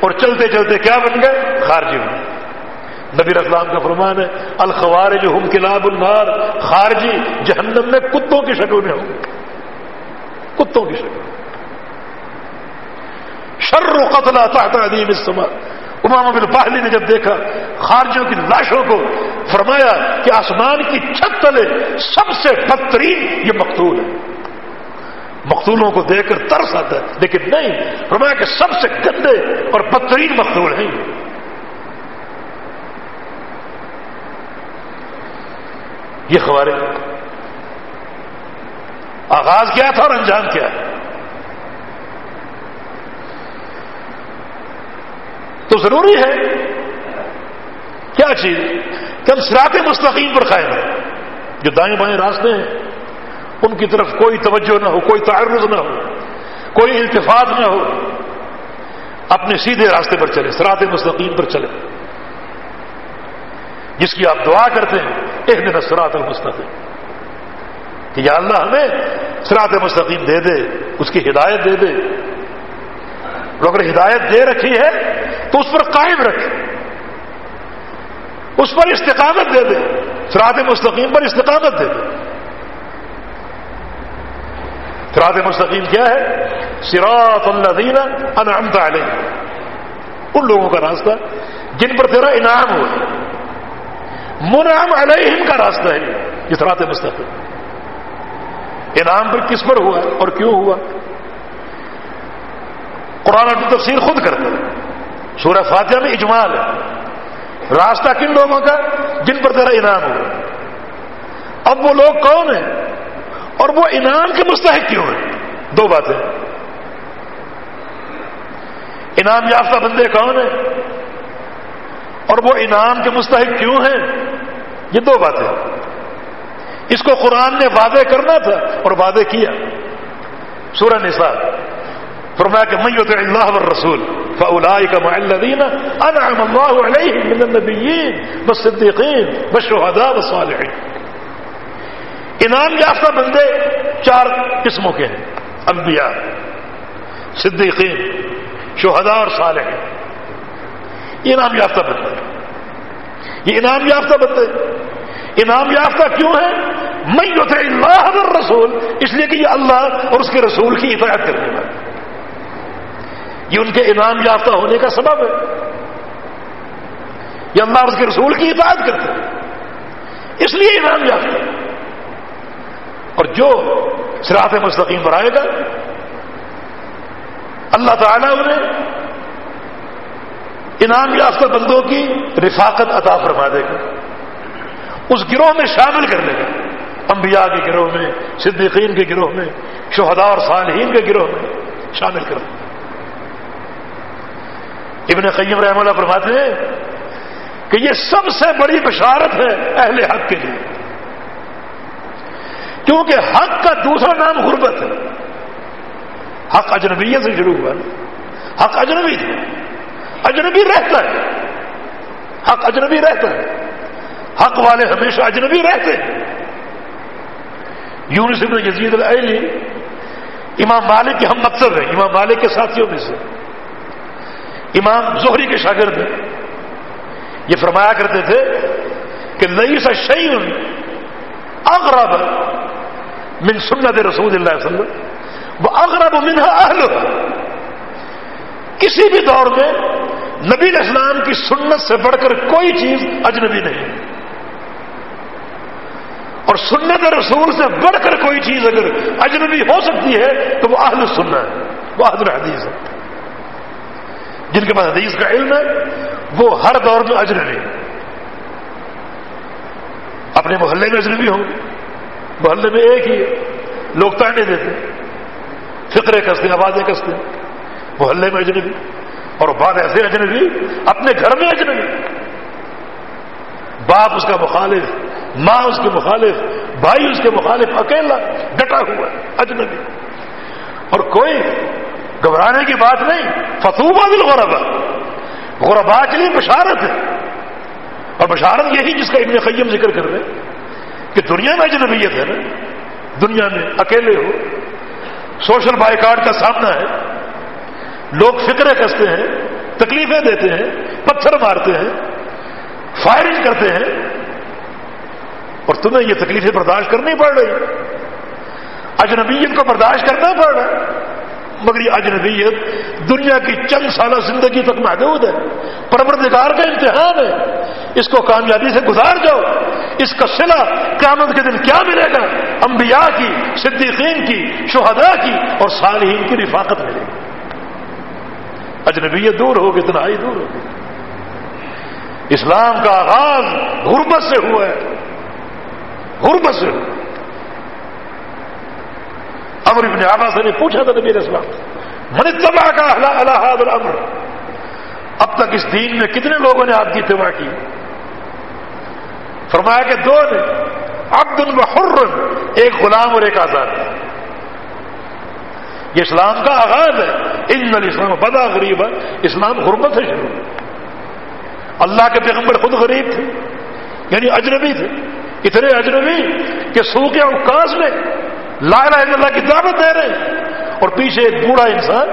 اور چلتے چلتے کیا بن گئے؟ خارجی بن نبی اسلام کا فرمان ہے الخوار جو ہم کلاب النار، خارجی جہنم میں کتوں کی شکل میں ہوں کتوں کی شکل شر قتل تحت عدیم السما امام بن پہلی نے جب دیکھا خارجیوں کی لاشوں کو فرمایا کہ آسمان کی چھت تلے سب سے بدترین یہ مقتول ہے۔ مقتولوں کو دیکھ کر ترس آتا ہے، لیکن نہیں، فرمایا کہ سب سے گندے اور بدترین مقتول ہیں۔ یہ خبریں آغاز کیا تھا اور انجام کیا؟ ہے تو ضروری ہے۔ کیا چیز؟ کہ ہم سراط مستقیم پر قائم ہیں۔ جو دائیں بائیں راستے ہیں، ان کی طرف کوئی توجہ نہ ہو، کوئی تعرض نہ ہو، کوئی التفاط نہ ہو، اپنے سیدھے راستے پر چلے سرات مستقیم پر چلے جس کی آپ دعا کرتے ہیں ایک دن سرات المستقیم۔ کہ یا اللہ ہمیں سرات مستقیم دے دے، اس کی ہدایت دے دے۔ اور اگر ہدایت دے رکھی ہے تو اس پر قائم رکھے اس پر استقامت دے دے۔ سرات مستقیم پر استقامت دے دے۔ سرات مستقیم کیا ہے؟ سراط اللہ دینا انعمت علیہ ان لوگوں کا راستہ جن پر تیرا انعام ہو منعم علیہم کا راستہ ہے۔ یہ سرات مستقیم۔ انعام پر کس پر ہوا اور کیوں ہوا؟ قرآن کی تفسیر خود کرتے سورہ فاتحہ میں اجمال ہے۔ راستہ کن لوگوں کا؟ جن پر تیرا انعام ہوا اب وہ لوگ کون ہیں؟ اور وہ انعام کے مستحق کیوں ہیں؟ دو باتیں۔ انعام یافتہ بندے کون ہیں؟ اور وہ انعام کے مستحق کیوں ہیں؟ یہ دو باتیں۔ اس کو قرآن نے وعدے کرنا تھا اور وعدے کیا۔ سورہ نساء۔ فرمایا کہ میت اللہ رسول فلائی کا معلدین انعم اللہ علیہ من النبیین والصدیقین والشہداء والصالحین۔ انعام یافتہ بندے چار قسموں کے ہیں، انبیاء، صدیقین، شہداء اور صالحین۔ یہ انعام یافتہ بندے یہ انعام یافتہ بندے انعام یافتہ کیوں ہے میں میت اللہ رسول اس لیے کہ یہ اللہ اور اس کے رسول کی اطاعت کرنے والے یہ ان کے انعام یافتہ ہونے کا سبب ہے۔ یہ اللہ اس کے رسول کی اطاعت کرتے ہیں۔ اس لیے انعام یافتہ اور جو سراط مستقیم پر آئے گا، اللہ تعالیٰ انہیں انعام یافتہ بندوں کی رفاقت عطا فرما دے گا۔ اس گروہ میں شامل کر لے گا۔ انبیاء کے گروہ میں، صدیقین کے گروہ میں، شہداء اور صالحین کے گروہ میں شامل کر دے ابن قیم رحم اللہ فرماتے ہیں کہ یہ سب سے بڑی بشارت ہے اہل حق کے لیے۔ کیونکہ حق کا دوسرا نام غربت ہے۔ حق اجنبیت سے شروع ہوا۔ حق اجنبی تھا اجنبی رہتا ہے۔ حق اجنبی رہتا ہے۔ حق والے ہمیشہ اجنبی رہتے ہیں۔ یونس ابن یزید العلی امام مالک کے ہم مقصد ہیں، امام مالک کے ساتھیوں میں سے۔ امام زہری کے شاگرد ہیں۔ یہ فرمایا کرتے تھے کہ نئی سا شعین اغرب من سنت رسول اللہ علیہ وسلم وہ اغرب منہا اہل کسی بھی دور میں نبی اسلام کی سنت سے بڑھ کر کوئی چیز اجنبی نہیں۔ اور سنت رسول سے بڑھ کر کوئی چیز اگر اجنبی ہو سکتی ہے تو وہ اہل سننا ہے، وہ اہل حدیث ہے۔ جن کے پاس حدیث کا علم ہے، وہ ہر دور میں اجنبی اپنے محلے میں اجنبی ہوں گے۔ محلے میں ایک ہی لوگ تانے دیتے فکرے کستے آوازیں کستے محلے میں اجنبی اور بعد ایسے اجنبی اپنے گھر میں اجنبی باپ اس کا مخالف، ماں اس کے مخالف، بھائی اس کے مخالف، اکیلا ڈٹا ہوا اجنبی اور کوئی گھبرانے کی بات نہیں۔ فتوبہ بھی غربا غربا کے لیے بشارت ہے۔ اور بشارت یہی جس کا ابن قیم ذکر کر رہے کہ دنیا میں اجنبیت ہے نا۔ دنیا میں اکیلے ہو۔ سوشل بائیکاٹ کا سامنا ہے۔ لوگ فکریں کستے ہیں، تکلیفیں دیتے ہیں، پتھر مارتے ہیں، فائرنگ کرتے ہیں۔ اور تمہیں یہ تکلیفیں برداشت کرنی پڑ رہی اجنبیت کو برداشت کرنا پڑ رہا ہے۔ مگر یہ اجنبیت دنیا کی چند سالہ زندگی تک محدود ہے۔ پروردگار کا امتحان ہے۔ اس کو کامیابی سے گزار جاؤ۔ اس کا سلا قیامت کے دن کیا ملے گا؟ انبیاء کی، صدیقین کی، شہداء کی اور صالحین کی رفاقت ملے گی۔ اجنبیت دور ہوگی تنہائی دور ہوگی۔ اسلام کا آغاز غربت سے ہوا ہے۔ غربت سے ہوا امر ابن آبا سے نے پوچھا تھا نبی اسلام من تباہ کا الحاد الامر؟ اب تک اس دین میں کتنے لوگوں نے آپ کی اتباع کی؟ فرمایا کہ دو نے، عبد الحر ایک غلام اور ایک آزاد۔ یہ اسلام کا آغاز ہے۔ ان اسلام بدا غریب ہے اسلام غربت سے شروع۔ اللہ کے پیغمبر خود غریب تھے یعنی اجنبی تھے۔ اتنے اجنبی کہ سو کے اوکاس میں لا الہ الا اللہ کی دعوت دے رہے ہیں۔ اور پیچھے ایک بوڑھا انسان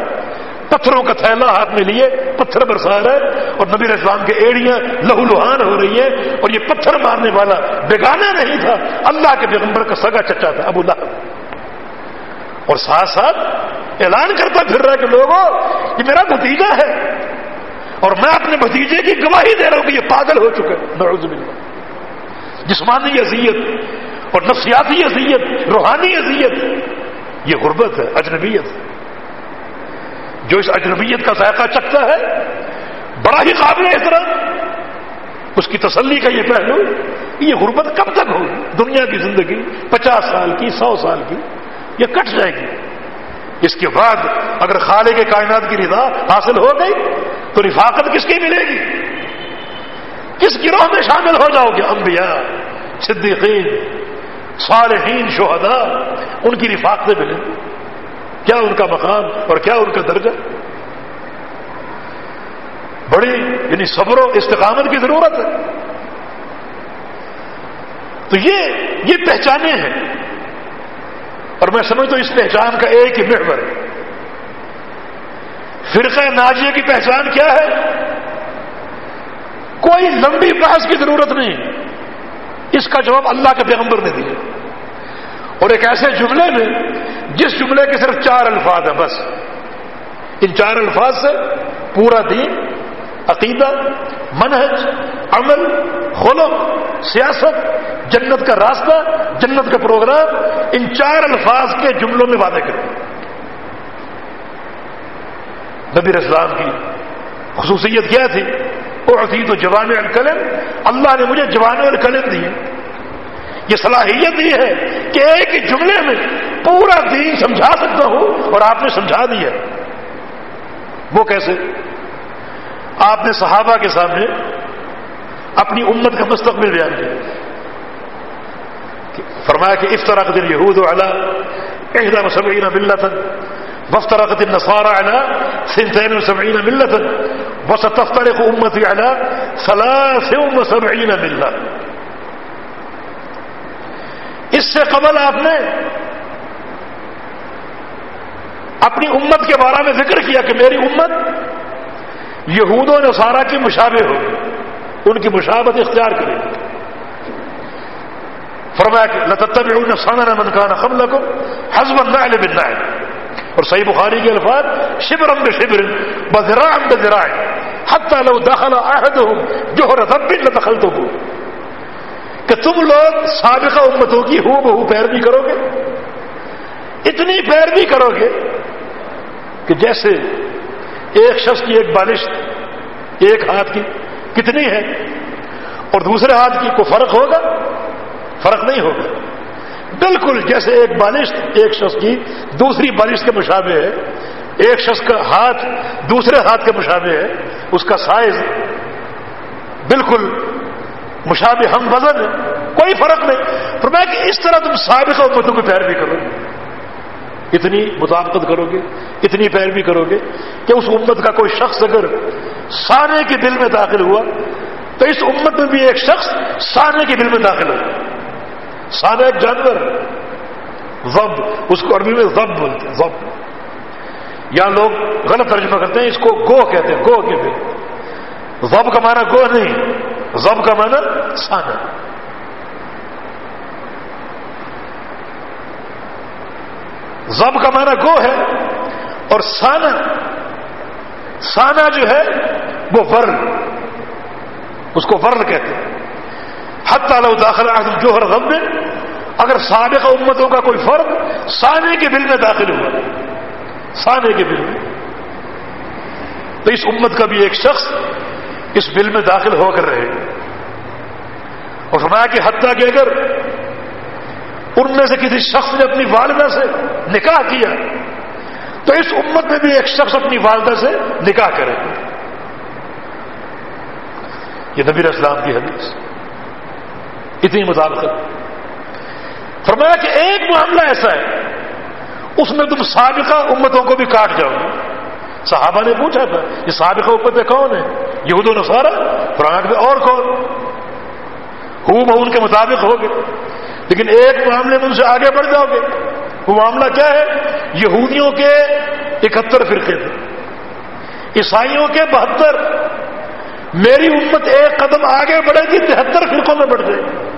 پتھروں کا تھیلا ہاتھ میں لیے، پتھر برسا رہا ہے اور نبی اسلام کے ایڑیاں لہو لہان ہو رہی ہیں اور یہ پتھر مارنے والا بیگانا نہیں تھا۔ اللہ کے پیغمبر کا سگا چچا تھا، ابو لہب۔ اور ساتھ ساتھ اعلان کرتا پھر رہا کہ لوگوں، یہ میرا بھتیجا ہے۔ اور میں اپنے بھتیجے کی گواہی دے رہا ہوں کہ یہ پاگل ہو چکے نعوذ باللہ۔ جسمانی اذیت اور نفسیاتی اذیت، روحانی اذیت، یہ غربت ہے، اجنبیت۔ جو اس اجنبیت کا ذائقہ چکتا ہے، بڑا ہی قابل احترام۔ اس کی تسلی کا یہ پہلو، یہ غربت کب تک ہوگی؟ دنیا کی زندگی، پچاس سال کی، سو سال کی یہ کٹ جائے گی؟ اس کے بعد اگر خالے کے کائنات کی رضا حاصل ہو گئی، تو رفاقت کس کی ملے گی؟ کس گروہ میں شامل ہو جاؤ گے؟ انبیاء، صدیقین صالحین شہداء، ان کی رفاق سے ملے کیا ان کا مقام اور کیا ان کا درجہ؟ بڑی یعنی صبر و استقامت کی ضرورت ہے۔ تو یہ یہ پہچانے ہیں۔ اور میں سمجھتا ہوں اس پہچان کا ایک ہی محور ہے۔ فرقہ ناجیہ کی پہچان کیا ہے؟ کوئی لمبی بحث کی ضرورت نہیں۔ اس کا جواب اللہ کے پیغمبر نے دیا۔ اور ایک ایسے جملے میں جس جملے کے صرف چار الفاظ ہیں، بس۔ ان چار الفاظ سے پورا دین، عقیدہ، منہج، عمل، خلق، سیاست، جنت کا راستہ، جنت کا پروگرام، ان چار الفاظ کے جملوں میں وعدے کرتے نبی اسلام کی خصوصیت کیا تھی؟ اور تو جوان القلم اللہ نے مجھے جوان القلم دیے۔ یہ صلاحیت یہ ہے کہ ایک جملے میں پورا دین سمجھا سکتا ہوں اور آپ نے سمجھا دیا۔ وہ کیسے؟ آپ نے صحابہ کے سامنے اپنی امت کا مستقبل بیان کیا۔ فرمایا کہ اس طرح کا دن یہود والا احدہ مسبعین ملت وفترقت النصارى على سنتين وسبعين ملة وستفترق أمتي على ثلاث وسبعين ملة. اس سے قبل آپ نے اپنی امت کے بارے میں ذکر کیا کہ میری امت یہود و نصارہ کی مشابہ ہو ان کی مشابت اختیار کرے فرمایا کہ لتتبعون سنن من كان قبلكم حزب النعل بالنعل۔ اور صحیح بخاری کے الفاظ، شبرم بشبر بذراع بذراع حتى لو دخل احدهم جوہر ذب لدخلته کہ تم لوگ سابقہ امتوں کی ہو بہو پیروی کرو گے؟ اتنی پیروی کرو گے کہ جیسے ایک شخص کی ایک بالش، ایک ہاتھ کی کتنی ہے اور دوسرے ہاتھ کی کوئی فرق ہوگا؟ فرق نہیں ہوگا۔ بالکل جیسے ایک بالش ایک شخص کی دوسری بالش کے مشابے ہے، ایک شخص کا ہاتھ دوسرے ہاتھ کے مشابے ہے، اس کا سائز بالکل مشابہ ہم وزن کوئی فرق نہیں۔ پر میں کہ اس طرح تم سابق امتوں کو پیروی کرو گے۔ اتنی مطابقت کرو گے، اتنی پیروی کرو گے کہ اس امت کا کوئی شخص اگر سانے کے دل میں داخل ہوا، تو اس امت میں بھی ایک شخص سانے کے دل میں داخل ہو۔ سانا ایک جانور ضب، اس کو عربی میں ضب بولتے ہیں، ضب۔ یا لوگ غلط ترجمہ کرتے ہیں، اس کو گو کہتے ہیں، گو کہتے ہیں ضب کا معنی گو نہیں، ضب کا معنی سانا ضب کا معنی گو ہے اور سانا سانا جو ہے وہ ورل، اس کو ورل کہتے ہیں۔ حت تعلق داخلہ جوہر غم میں، اگر سابق امتوں کا کوئی فرد سانے کے بل میں داخل ہوا۔ سانے کے بل میں۔ تو اس امت کا بھی ایک شخص اس بل میں داخل ہو کر رہے۔ اور فرمایا کہ حتیٰ کہ اگر ان میں سے کسی شخص نے اپنی والدہ سے نکاح کیا، تو اس امت میں بھی ایک شخص اپنی والدہ سے نکاح کرے۔ یہ نبیر اسلام کی حدیث۔ اتنی مطابقت فرمایا کہ ایک معاملہ ایسا ہے، اس میں تم سابقہ امتوں کو بھی کاٹ جاؤ گے۔ صحابہ نے پوچھا تھا، یہ سابقہ امتیں کون ہیں؟ یہود و نصارہ؟ فرمایا کہ اور کون؟ ہوں ان کے مطابق ہوگے لیکن ایک معاملے میں ان سے آگے بڑھ جاؤ گے۔ وہ معاملہ کیا ہے؟ یہودیوں کے اکہتر فرقے تھے۔ عیسائیوں کے بہتر۔ میری امت ایک قدم آگے بڑھے گی، تہتر فرقوں میں بڑھ جائے گی۔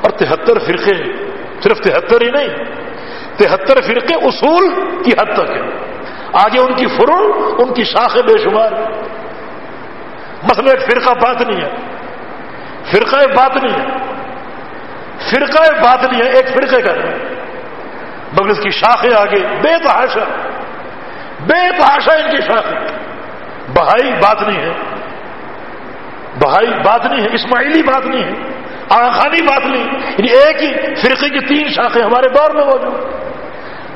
اور تہتر فرقے صرف تہتر ہی نہیں، تہتر فرقے اصول کی حد تک ہیں۔ آگے ان کی فرو، ان کی شاخیں بے شمار۔ مسئلہ ایک فرقہ بات نہیں ہے۔ فرقہ بات نہیں ہے۔ فرقہ بات نہیں ہے، ایک فرقے کا مگر اس کی شاخیں آگے، بے تحاشا بے تحاشا ان کی شاخیں۔ بہائی بات نہیں ہے۔ بہائی بات نہیں ہے، اسماعیلی بات نہیں ہے آخانی بات نہیں یعنی ایک ہی فرقے کی تین شاخیں ہمارے دور میں موجود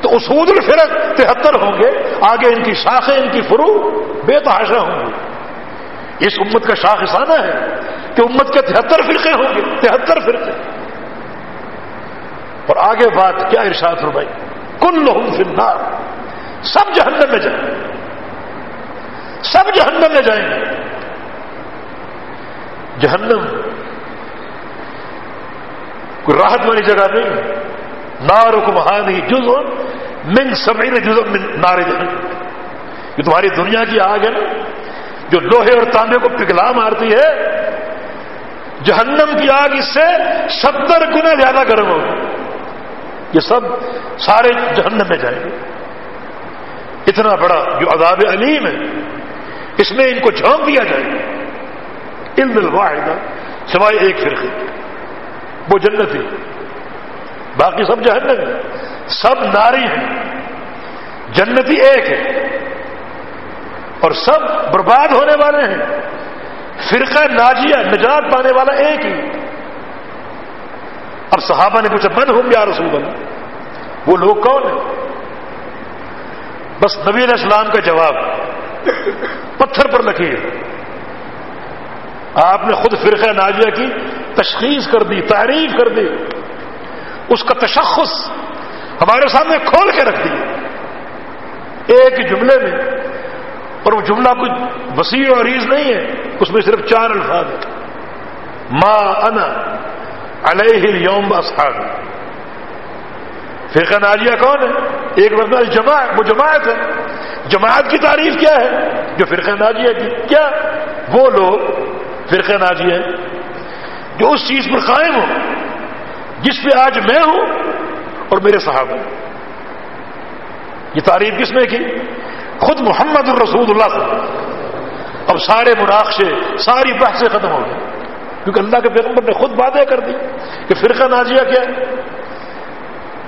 تو اصول الفرق تہتر ہوں گے، آگے ان کی شاخیں، ان کی فرو بے تحاشا ہوں گی اس امت کا شاخصانہ ہے کہ امت کے تہتر فرقے ہوں گے، تہتر فرقے۔ اور آگے بات، کیا ارشاد فرمائی؟ کل لہم فنار سب جہنم میں جائیں۔ سب جہنم میں جائیں گے۔ جہنم کوئی راحت والی جگہ نہیں۔ نار کو مہانی جز من سمیر جز نار جہنم۔ یہ تمہاری دنیا کی آگ ہے نا، جو لوہے اور تانبے کو پگلا مارتی ہے۔ جہنم کی آگ اس سے ستر گنا زیادہ گرم ہوگی۔ یہ سب سارے جہنم میں جائیں گے۔ اتنا بڑا جو عذاب علیم ہے۔ اس میں ان کو جھونک دیا جائے گا۔ علم الواحدہ، سوائے ایک فرقے وہ جنتی باقی سب جہنم ہے سب ناری ہیں۔ جنتی ایک ہے اور سب برباد ہونے والے ہیں۔ فرقہ ناجیہ، نجات پانے والا ایک ہی۔ اب صحابہ نے پوچھا، من ہوں یا رسول اللہ؟ وہ لوگ کون ہیں؟ بس نبی علیہ السلام کا جواب۔ پتھر پر لکیر آپ نے خود فرقہ ناجیہ کی، تشخیص کر دی، تعریف کر دی۔ اس کا تشخص ہمارے سامنے کھول کے رکھ دی۔ ایک جملے میں، اور وہ جملہ کچھ وسیع و عریض نہیں ہے، اس میں صرف چار الفاظ ہیں۔ ما انا علیہ یوم اصحاب فرقہ ناجیہ کون ہے؟ ایک وقت جماعت وہ جماعت ہے جماعت کی تعریف کیا ہے؟ جو فرقہ ناجیہ کی کیا؟ وہ لوگ فرقہ ناجیہ جو اس چیز پر قائم ہو جس پہ آج میں ہوں اور میرے صحابہ یہ تعریف کس میں کی؟ خود محمد الرسول اللہ سے اب سارے مناقشے ساری بحثیں ختم ہو گئی۔ کیونکہ اللہ کے پیغمبر نے خود باتیں کر دی کہ فرقہ نازیہ کیا ہے۔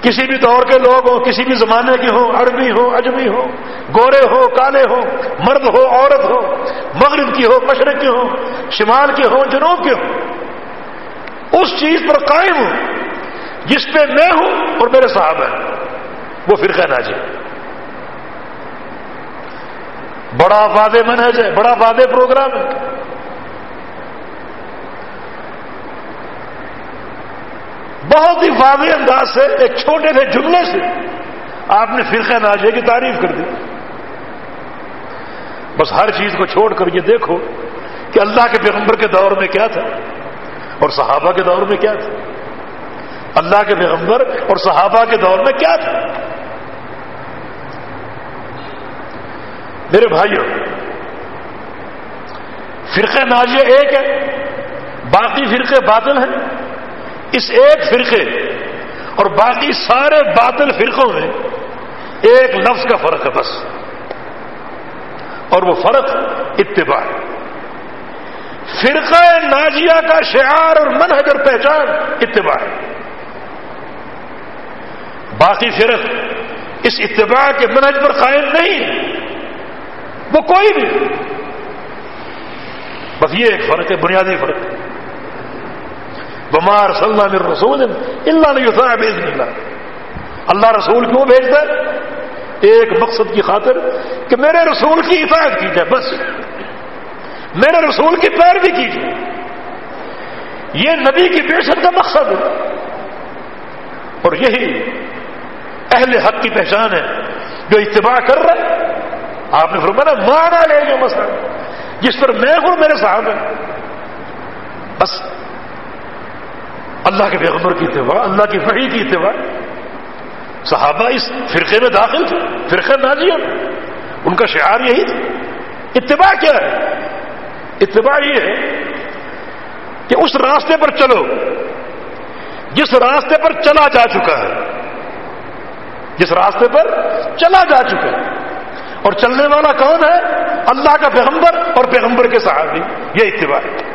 کسی بھی دور کے لوگ ہوں، کسی بھی زمانے کے ہوں، عربی ہو اجمی ہو گورے ہو کالے ہو مرد ہو، عورت ہو، مغرب کی ہو، مشرق کے ہو شمال کے ہو جنوب کے ہو اس چیز پر قائم ہوں، جس پہ میں ہوں اور میرے صاحب ہیں، وہ فرقہ ناجی۔ بڑا واضح منہج ہے، بڑا واضح پروگرام ہے۔ بہت ہی واضح انداز سے، ایک چھوٹے سے جملے سے آپ نے فرقہ ناجے کی تعریف کر دی۔ بس ہر چیز کو چھوڑ کر یہ دیکھو کہ اللہ کے پیغمبر کے دور میں کیا تھا اور صحابہ کے دور میں کیا تھا۔ اللہ کے پیغمبر اور صحابہ کے دور میں کیا تھا۔ میرے بھائیوں فرقہ ناجیہ ایک ہے، باقی فرقے باطل ہیں۔ اس ایک فرقے اور باقی سارے باطل فرقوں میں ایک لفظ کا فرق ہے بس۔ اور وہ فرق اتباع فرقہ ناجیہ کا شعار اور منہج اور پہچان اتباع باقی فرق اس اتباع کے منہج پر قائم نہیں وہ کوئی بھی۔ بس یہ ایک فرق ہے، بنیادی فرق۔ ہے بمار صلی اللہ رسول اللہ نے صاحب اللہ اللہ رسول کیوں بھیجتا ہے ایک مقصد کی خاطر کہ میرے رسول کی حفاظت کی جائے، بس۔ میرے رسول کی پیروی کی جائے۔ یہ نبی کی پیشن کا مقصد ہے۔ اور یہی اہل حق کی پہچان ہے جو اتباع کر رہے آپ نے فرمایا، مانا لے جو مسئلہ۔ جس پر میں ہوں، میرے صاحب ہیں بس۔ اللہ کے پیغمبر کی اتباع، اللہ کی فہی کی اتباع۔ صحابہ اس فرقے میں داخل تھے، فرقہ نازیہ۔ ان کا شعار یہی تھا۔ اتباع کیا ہے؟ اتباع یہ ہے کہ اس راستے پر چلو۔ جس راستے پر چلا جا چکا ہے، جس راستے پر چلا جا چکا ہے۔ اور چلنے والا کون ہے؟ اللہ کا پیغمبر اور پیغمبر کے صحابی۔ یہ اتباع ہے۔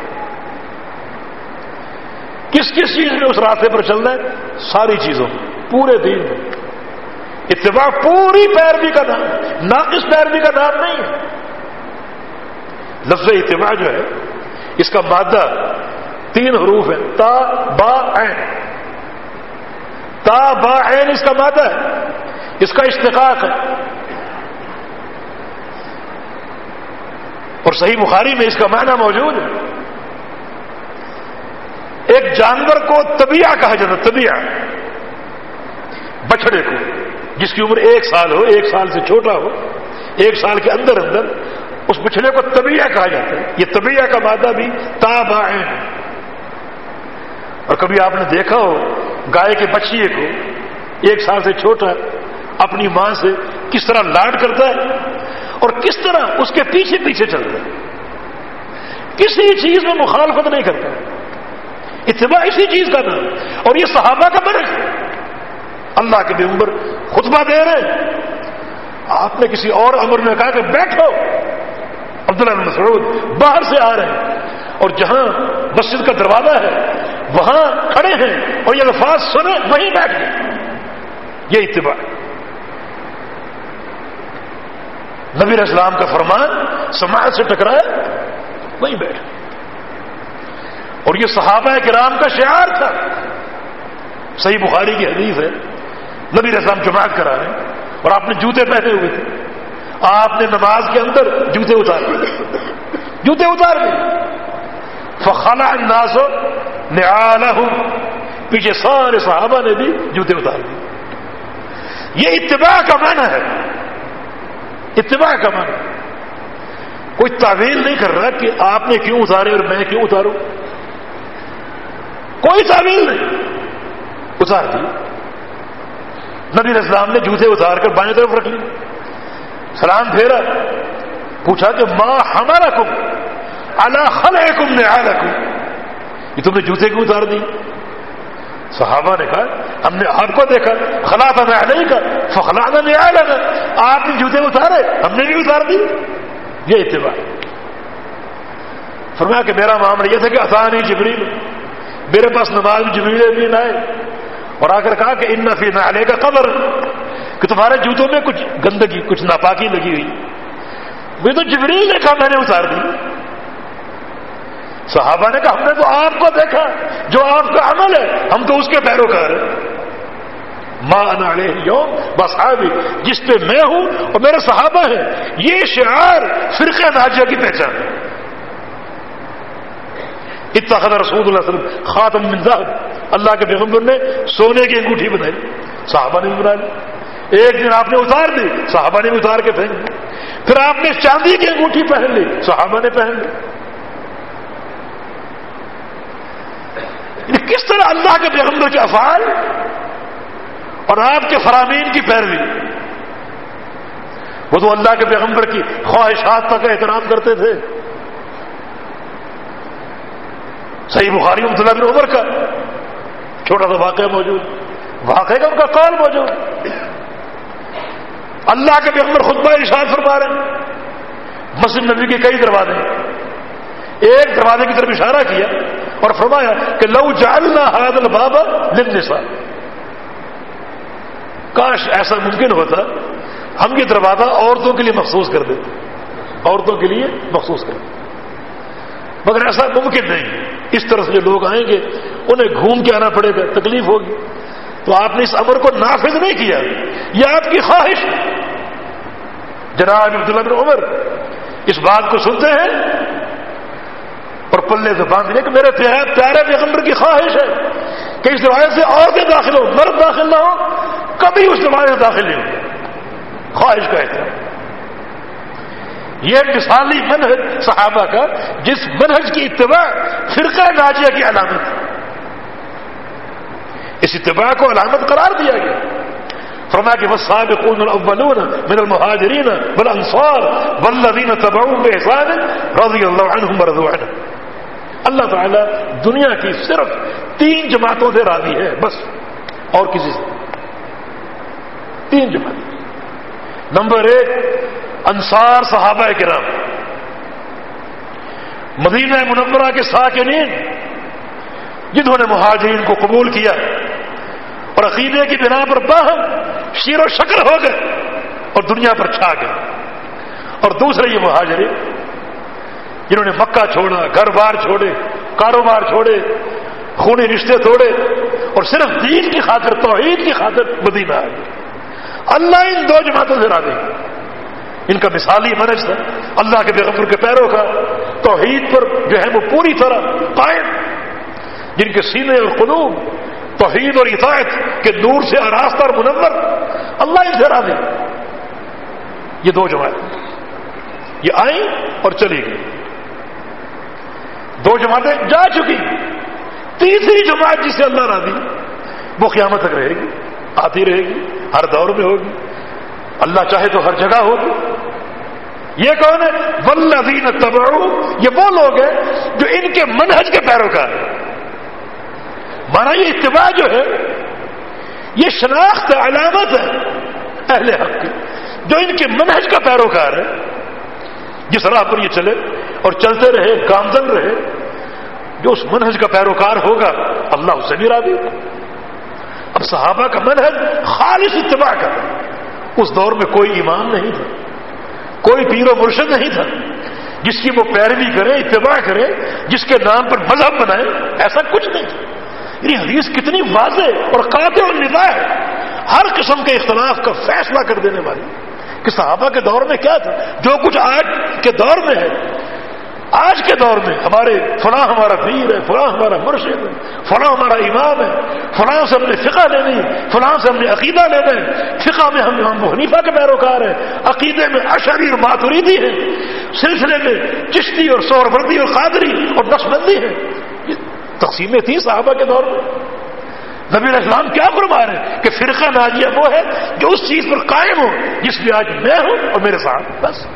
کس کس چیز میں اس راستے پر چلنا ہے؟ ساری چیزوں پورے دین میں۔ اتباع پوری پیروی کا نام ناقص پیروی کا نام نہیں ہے۔ لفظ اتباع جو ہے، اس کا مادہ تین حروف ہے تا، با، عین۔ تا، با، عین اس کا مادہ ہے، اس کا اشتقاق ہے۔ اور صحیح بخاری میں اس کا معنی موجود ہے۔ ایک جانور کو طبیعہ کہا جاتا طبیعہ۔ بچڑے کو، جس کی عمر ایک سال ہو، ایک سال سے چھوٹا ہو، ایک سال کے اندر اندر، اس بچڑے کو طبیعہ کہا جاتا ہے۔ یہ طبیعہ کا مادہ بھی تاب اور کبھی آپ نے دیکھا ہو، گائے کے بچیے کو ایک سال سے چھوٹا، اپنی ماں سے کس طرح لاڈ کرتا ہے اور کس طرح اس کے پیچھے پیچھے چلتا ہے۔ کسی چیز میں مخالفت نہیں کرتا۔ اتباع اسی چیز کا نام. اور یہ صحابہ کا برق ہے اللہ کے عمر خطبہ دے رہے آپ نے کسی اور عمر میں کہا کہ بیٹھو. عبداللہ بن مسعود باہر سے آ رہے ہیں. اور جہاں مسجد کا دروازہ ہے، وہاں کھڑے ہیں اور یہ الفاظ سنے وہیں بیٹھ گئے. یہ اتباع. نبی اسلام کا فرمان سماج سے ٹکرایا وہیں بیٹھ اور یہ صحابہ کرام کا شعار تھا۔ صحیح بخاری کی حدیث ہے۔ نبی اسلام جماعت کرا رہے اور آپ نے جوتے پہنے ہوئے تھے۔ آپ نے نماز کے اندر جوتے اتار دیے۔ جوتے اتار دیے۔ فخلا انداز ہو ہو پیچھے سارے صحابہ نے بھی جوتے اتار دیے۔ یہ اتباع کا معنی ہے۔ اتباع کا معنی۔ کوئی تعویل نہیں کر رہا کہ آپ نے کیوں اتارے اور میں کیوں اتاروں۔ کوئی تعویل نہیں۔ اتار دی۔ نبی اسلام نے جوتے اتار کر بائیں طرف رکھ لی سلام پھیرا۔ پوچھا کہ ماں ہمارا کم اللہ خل ہے کم نے یہ تم نے جوتے کیوں اتار دی؟ صحابہ نے کہا، ہم نے آپ کو دیکھا خلا تھا میں کا فخلانا نہیں آیا لگا آپ نے جوتے اتارے، ہم نے بھی اتار دی۔ یہ اتباع۔ فرمایا کہ میرا معاملہ یہ تھا کہ آسان ہی جبریل۔ میرے پاس نماز جبریل بھی نہ آئے اور آ کر کہا کہ ان نفی نہ کا قبر کہ تمہارے جوتوں میں کچھ گندگی، کچھ ناپاکی لگی ہوئی۔ وہ تو جبریل نے کہا، میں نے اتار دی۔ صحابہ نے کہا، ہم نے تو آپ کو دیکھا، جو آپ کا عمل ہے، ہم تو اس کے پیروکار ماں اناڑے یوم بس جس پہ میں ہوں اور میرے صحابہ ہیں، یہ شعار فرقہ ناجیہ کی پہچان ہے۔ اتخذ رسول اللہ علیہ وسلم خاتم من ذہب اللہ کے پیغمبر نے سونے کی انگوٹھی بنائی، صحابہ نے بھی بنا لی ایک دن آپ نے اتار دی، صحابہ نے بھی اتار کے پہن لی پھر آپ نے چاندی کی انگوٹھی پہن لی، صحابہ نے پہن لی۔ یعنی کس طرح اللہ کے پیغمبر کے افعال اور آپ کے فرامین کی پیروی۔ وہ تو اللہ کے پیغمبر کی خواہشات تک احترام کرتے تھے۔ صحیح بخاری عبداللہ بن عمر کا چھوٹا سا واقعہ موجود۔ واقعہ کا ان کا قول موجود۔ اللہ کے پیغمبر خطبہ ارشاد فرما رہے ہیں۔ مسلم نبی کے کئی دروازے ایک دروازے کی طرف اشارہ کیا اور فرمایا کہ لو جالنا حاد البابا للنساء۔ کاش ایسا ممکن ہوتا، ہم یہ دروازہ عورتوں کے لیے مخصوص کر دیتے۔ عورتوں کے لیے مخصوص کر دیتے۔ مگر ایسا ممکن نہیں۔ اس طرح سے جو لوگ آئیں گے، انہیں گھوم کے آنا پڑے گا، تکلیف ہوگی۔ تو آپ نے اس امر کو نافذ نہیں کیا۔ یہ آپ کی خواہش جناب عبداللہ بن عمر، اس بات کو سنتے ہیں اور پلے سے باندھنے کہ میرے پیارے پیغمبر کی خواہش ہے کہ اس روایت سے عورتیں داخل ہو۔ مرد داخل نہ ہو، کبھی اس روایت سے داخل نہیں ہو۔ خواہش کا احترام۔ یہ مثالی منہج صحابہ کا، جس منہج کی اتباع فرقہ ناجیہ کی علامت اس اتباع کو علامت قرار دیا گیا۔ فرما کہ والسابقون الاولون من المهاجرين والانصار والذين تبعوهم باحسان رضي الله عنهم ورضوا عنه اللہ تعالی دنیا کی صرف تین جماعتوں سے راضی ہے، بس اور کسی سے۔ تین جماعت نمبر ایک، انصار صحابہ کرام۔ مدینہ منورہ کے ساکنین، جنہوں نے مہاجرین کو قبول کیا، اور عقیدے کی بنا پر باہم شیر و شکر ہو گئے اور دنیا پر چھا گئے۔ اور دوسرے یہ مہاجرین، جنہوں نے مکہ چھوڑا، گھر بار چھوڑے، کاروبار چھوڑے، خونی رشتے توڑے، اور صرف دین کی خاطر، توحید کی خاطر مدینہ آ گئی اللہ ان دو جماعتوں سے راضی ان کا مثالی منج تھا اللہ کے پیغمبر کے پیروں کا، توحید پر جو ہے وہ پوری طرح قائم۔ جن کے سینے اور قلوب توحید اور اطاعت کے نور سے آراستہ اور منور، اللہ ان سے راضی یہ دو جماعتیں یہ آئیں اور چلی گئی دو جماعتیں جا چکی۔ تیسری جماعت جسے اللہ راضی وہ قیامت تک رہے گی، آتی رہے گی۔ ہر دور میں ہوگی۔ اللہ چاہے تو ہر جگہ ہوگی۔ یہ کون ہے؟ ولدین تبعو یہ وہ لوگ ہیں جو ان کے منہج کے پیروکار ہیں۔ مانا یہ اتباع جو ہے، یہ شناخت علامت ہے اہل حق کی، جو ان کے منہج کا پیروکار ہے۔ جس راہ پر یہ چلے اور چلتے رہے، گامزن رہے، جو اس منہج کا پیروکار ہوگا، اللہ اسے بھی راضی۔ اب صحابہ کا منہج خالص اتباع کا اس دور میں کوئی ایمان نہیں تھا۔ کوئی پیر و مرشد نہیں تھا۔ جس کی وہ پیروی کرے، اتباع کرے، جس کے نام پر مذہب بنائے، ایسا کچھ نہیں تھا۔ یعنی حدیث کتنی واضح اور قاطع اور ندا ہے۔ ہر قسم کے اختلاف کا فیصلہ کر دینے والی۔ کہ صحابہ کے دور میں کیا تھا؟ جو کچھ آج کے دور میں ہے آج کے دور میں ہمارے فلاں ہمارا پیر ہے، فلاں ہمارا مرشد ہے، فلاں ہمارا امام ہے، فلاں سے ہم نے فقہ لینی فلاں سے ہم نے عقیدہ لینا ہے فقہ میں ہم امام حنیفہ کے پیروکار ہیں، عقیدے میں اشری اور ماتوریدی ہے سلسلے میں چشتی اور سور وردی اور قادری اور نقشبندی ہے تقسیمیں تھیں صحابہ کے دور میں۔ نبی اسلام کیا فرما رہے ہیں کہ فرقہ ناجیہ وہ ہے جو اس چیز پر قائم ہو جس میں آج میں ہوں اور میرے ساتھ۔ بس،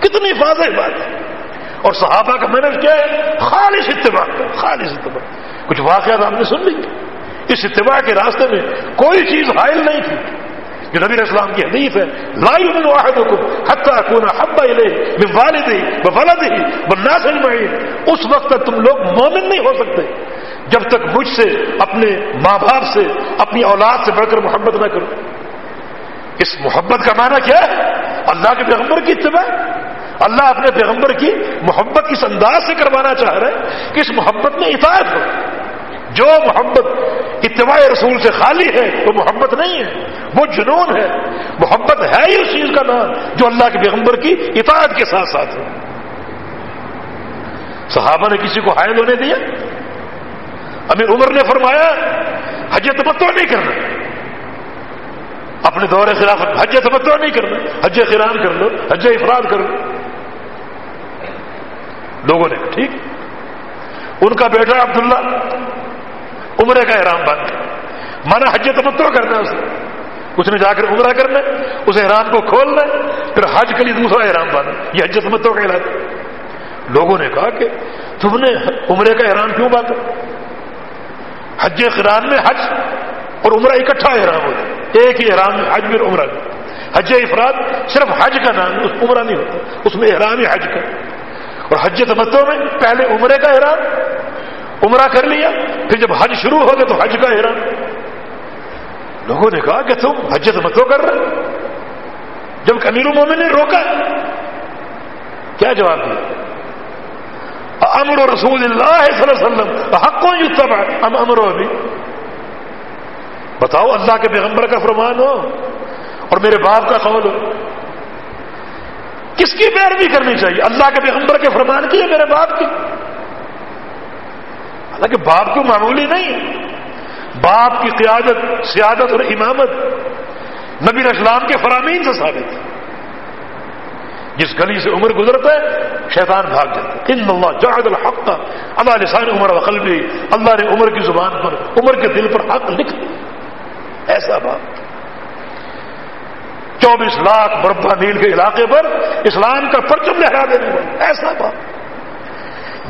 کتنی واضح بات ہے۔ اور صحابہ کا محنت کیا ہے؟ خالص اتباع خالص اتباع۔ کچھ واقعات آپ نے سن لی اس اتباع کے راستے میں کوئی چیز حائل نہیں تھی۔ جو نبی اسلام کی حدیث ہے لائی من واحد حکم حتہ کونا حبا میں والد ہی وہ ولد ہی وہ ناسل اس وقت تک تم لوگ مومن نہیں ہو سکتے۔ جب تک مجھ سے، اپنے ماں باپ سے، اپنی اولاد سے بڑھ کر محبت نہ کرو۔ اس محبت کا معنی کیا ہے؟ اللہ کے پیغمبر کی اتباع۔ اللہ اپنے پیغمبر کی محبت اس انداز سے کروانا چاہ رہے ہیں کہ اس محبت میں اطاعت ہو؟ جو محبت اتباع رسول سے خالی ہے، وہ محبت نہیں ہے، وہ جنون ہے۔ محبت ہے ہی اس چیز کا نام جو اللہ کے پیغمبر کی اطاعت کے ساتھ ساتھ ہے صحابہ نے کسی کو حائل ہونے دیا؟ امیر عمر نے فرمایا حج تمتو نہیں کرنا۔ اپنے دور خلاف حج تمتو نہیں کرنا۔ حج خران کر لو، حج افراد کر لو۔ لوگوں نے ٹھیک؟ ان کا بیٹا عبداللہ عمرے کا احرام باندھ مانا حج تمتو کرنا اسے اس نے۔ جا کر عمرہ کرنا اس احرام کو کھولنا پھر حج کے لیے دوسرا احرام باندھنا یہ حج تمتو کا علاج لوگوں نے کہا کہ تم نے عمرے کا احرام کیوں باندھا حج خران میں حج اور عمرہ اکٹھا احرام ہوتا ایک ہی احرام میں حج میں عمرہ۔ حج افراد صرف حج کا نام اس عمرہ نہیں ہوتا، اس میں احرام ہی حج کا۔ اور حج تمتو میں پہلے عمرے کا احرام، عمرہ کر لیا، پھر جب حج شروع ہو گیا تو حج کا احرام۔ لوگوں نے کہا کہ تم حج تمتو کر رہے جب امیر المومن نے روکا، کیا جواب دیا؟ امر و رسول اللہ صلی اللہ علیہ وسلم حق کون یتبع، ام امر ابھی بتاؤ اللہ کے پیغمبر کا فرمان ہو اور میرے باپ کا قول ہو۔ کس کی پیروی کرنی چاہیے؟ اللہ کے پیغمبر کے فرمان کی یا میرے باپ کی؟ حالانکہ باپ کو معمولی نہیں باپ کی قیادت، سیادت اور امامت نبی اسلام کے فرامین سے ثابت ہے۔ جس گلی سے عمر گزرتا ہے، شیطان بھاگ جاتا ہے۔ ان اللہ جاہد الحق اللہ لسان عمر وقل بھی اللہ نے عمر کی زبان پر، عمر کے دل پر حق لکھ ایسا بات چوبیس لاکھ مربع میل کے علاقے پر اسلام کا پرچم لہرا دینے والا ایسا بات۔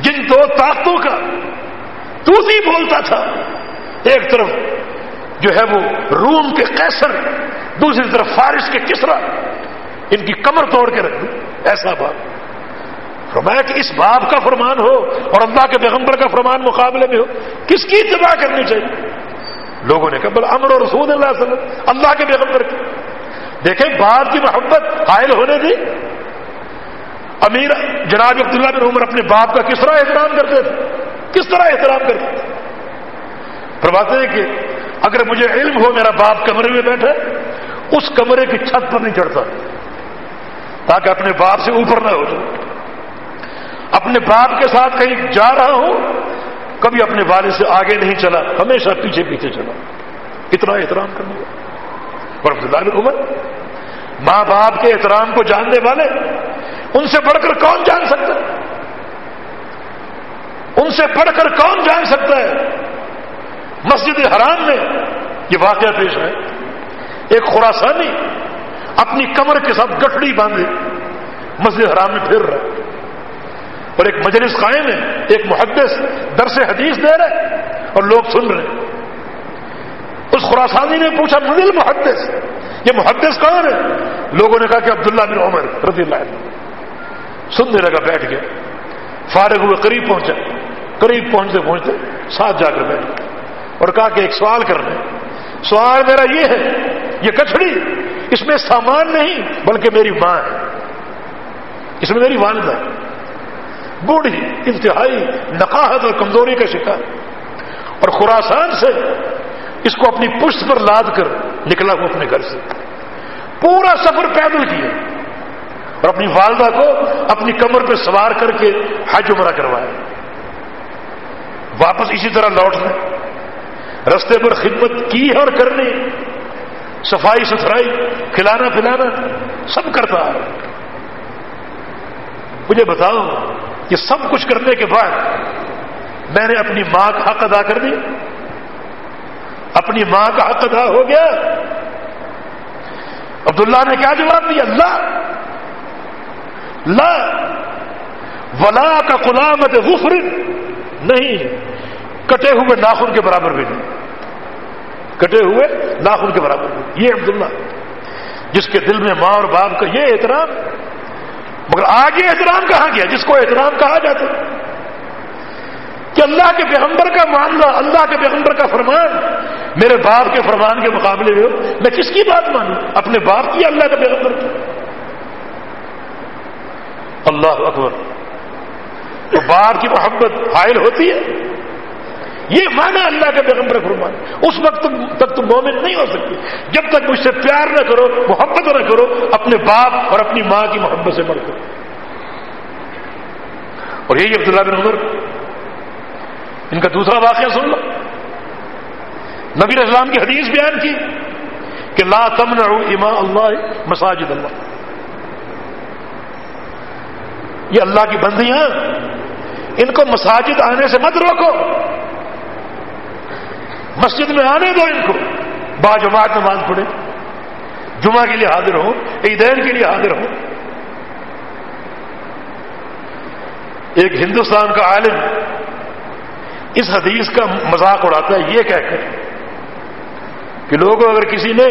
جن دو طاقتوں کا تو بولتا تھا، ایک طرف جو ہے وہ روم کے قیصر، دوسری طرف فارس کے کسرا، ان کی کمر توڑ کے رکھ ایسا بات۔ فرمایا کہ اس باپ کا فرمان ہو اور اللہ کے پیغمبر کا فرمان مقابلے میں ہو، کس کی اتباع کرنی چاہیے؟ لوگوں نے کہا، بل امر اور رسول اللہ علیہ وسلم، اللہ کے پیغمبر کی۔ دیکھیں باپ کی محبت حائل ہونے دی امیر جناب عبداللہ بن عمر اپنے باپ کا کس طرح احترام کرتے تھے؟ کس طرح احترام کرتے تھے؟ فرماتے ہیں کہ اگر مجھے علم ہو میرا باپ کمرے میں بیٹھے اس کمرے کی چھت پر نہیں چڑھتا، تاکہ اپنے باپ سے اوپر نہ ہو جائے۔ اپنے باپ کے ساتھ کہیں جا رہا ہوں، کبھی اپنے والد سے آگے نہیں چلا، ہمیشہ پیچھے پیچھے چلا۔ اتنا احترام کرنے کا۔ اور بن عمر ماں باپ کے احترام کو جاننے والے، ان سے بڑھ کر کون جان سکتا ہے؟ ان سے پڑھ کر کون جان سکتا ہے؟ مسجد حرام میں یہ واقعہ پیش ہے ایک خوراسانی اپنی کمر کے ساتھ گٹڑی باندھے، مسجد حرام میں پھر رہا۔ اور ایک مجلس قائم ہے، ایک محدث درس حدیث دے رہے اور لوگ سن رہے ہیں۔ اس خوراسانی نے پوچھا منزل محدث، یہ محدث کون ہے؟ لوگوں نے کہا کہ عبداللہ بن عمر رضی اللہ عنہ۔ سننے لگا، بیٹھ کے فارغ ہوئے، قریب پہنچا قریب پہنچتے پہنچتے ساتھ جا کر بیٹھ اور کہا کہ ایک سوال کرنا سوال میرا یہ ہے، یہ کچھڑی، اس میں سامان نہیں، بلکہ میری ماں ہے۔ اس میں میری والدہ بوڑھی، انتہائی نقاہت اور کمزوری کا شکار۔ اور خوراسان سے اس کو اپنی پشت پر لاد کر نکلا ہوں اپنے گھر سے۔ پورا سفر پیدل کیا اور اپنی والدہ کو اپنی کمر پہ سوار کر کے حج عمرہ کروایا۔ واپس اسی طرح لوٹنا۔ رستے پر خدمت کی ہے اور کرنی۔ صفائی ستھرائی، کھلانا پلانا، سب کرتا۔ ہے مجھے بتاؤ کہ سب کچھ کرنے کے بعد میں نے اپنی ماں کا حق ادا کر دیا اپنی ماں کا حق ادا ہو گیا۔ عبداللہ نے کیا جواب دیا؟ اللہ لا۔ ولا کا غلامت غفر۔ نہیں۔ کٹے ہوئے ناخن کے برابر بھی نہیں۔ کٹے ہوئے ناخن کے برابر بھی یہ عبداللہ۔ جس کے دل میں ماں اور باپ کا یہ احترام، مگر آگے احترام کہاں گیا؟ جس کو احترام کہا جاتا۔ کہ اللہ کے پیغمبر کا معاملہ، اللہ کے پیغمبر کا فرمان، میرے باپ کے فرمان کے مقابلے میں ہو، میں کس کی بات مانوں؟ اپنے باپ کی اللہ کے پیغمبر کی؟ اللہ اکبر۔ تو باپ کی محبت حائل ہوتی ہے۔ یہ مانا اللہ کے پیغمبر فرمان۔ اس وقت تک تم مومن نہیں ہو سکتی جب تک مجھ سے پیار نہ کرو، محبت نہ کرو، اپنے باپ اور اپنی ماں کی محبت سے بڑھ کرو اور یہی عبداللہ بن عمر ان کا دوسرا واقعہ سن لو۔ نبی اسلام کی حدیث بیان کی کہ لا تمنع اما اللہ مساجد اللہ۔ یہ اللہ کی بندیاں ان کو مساجد آنے سے مت روکو۔ مسجد میں آنے دو ان کو۔ با جماعت نماز پڑھے جمعہ کے لیے حاضر ہو عیدین کے لیے حاضر ہو ایک ہندوستان کا عالم اس حدیث کا مذاق اڑاتا ہے، یہ کہہ کر کہ لوگوں اگر کسی نے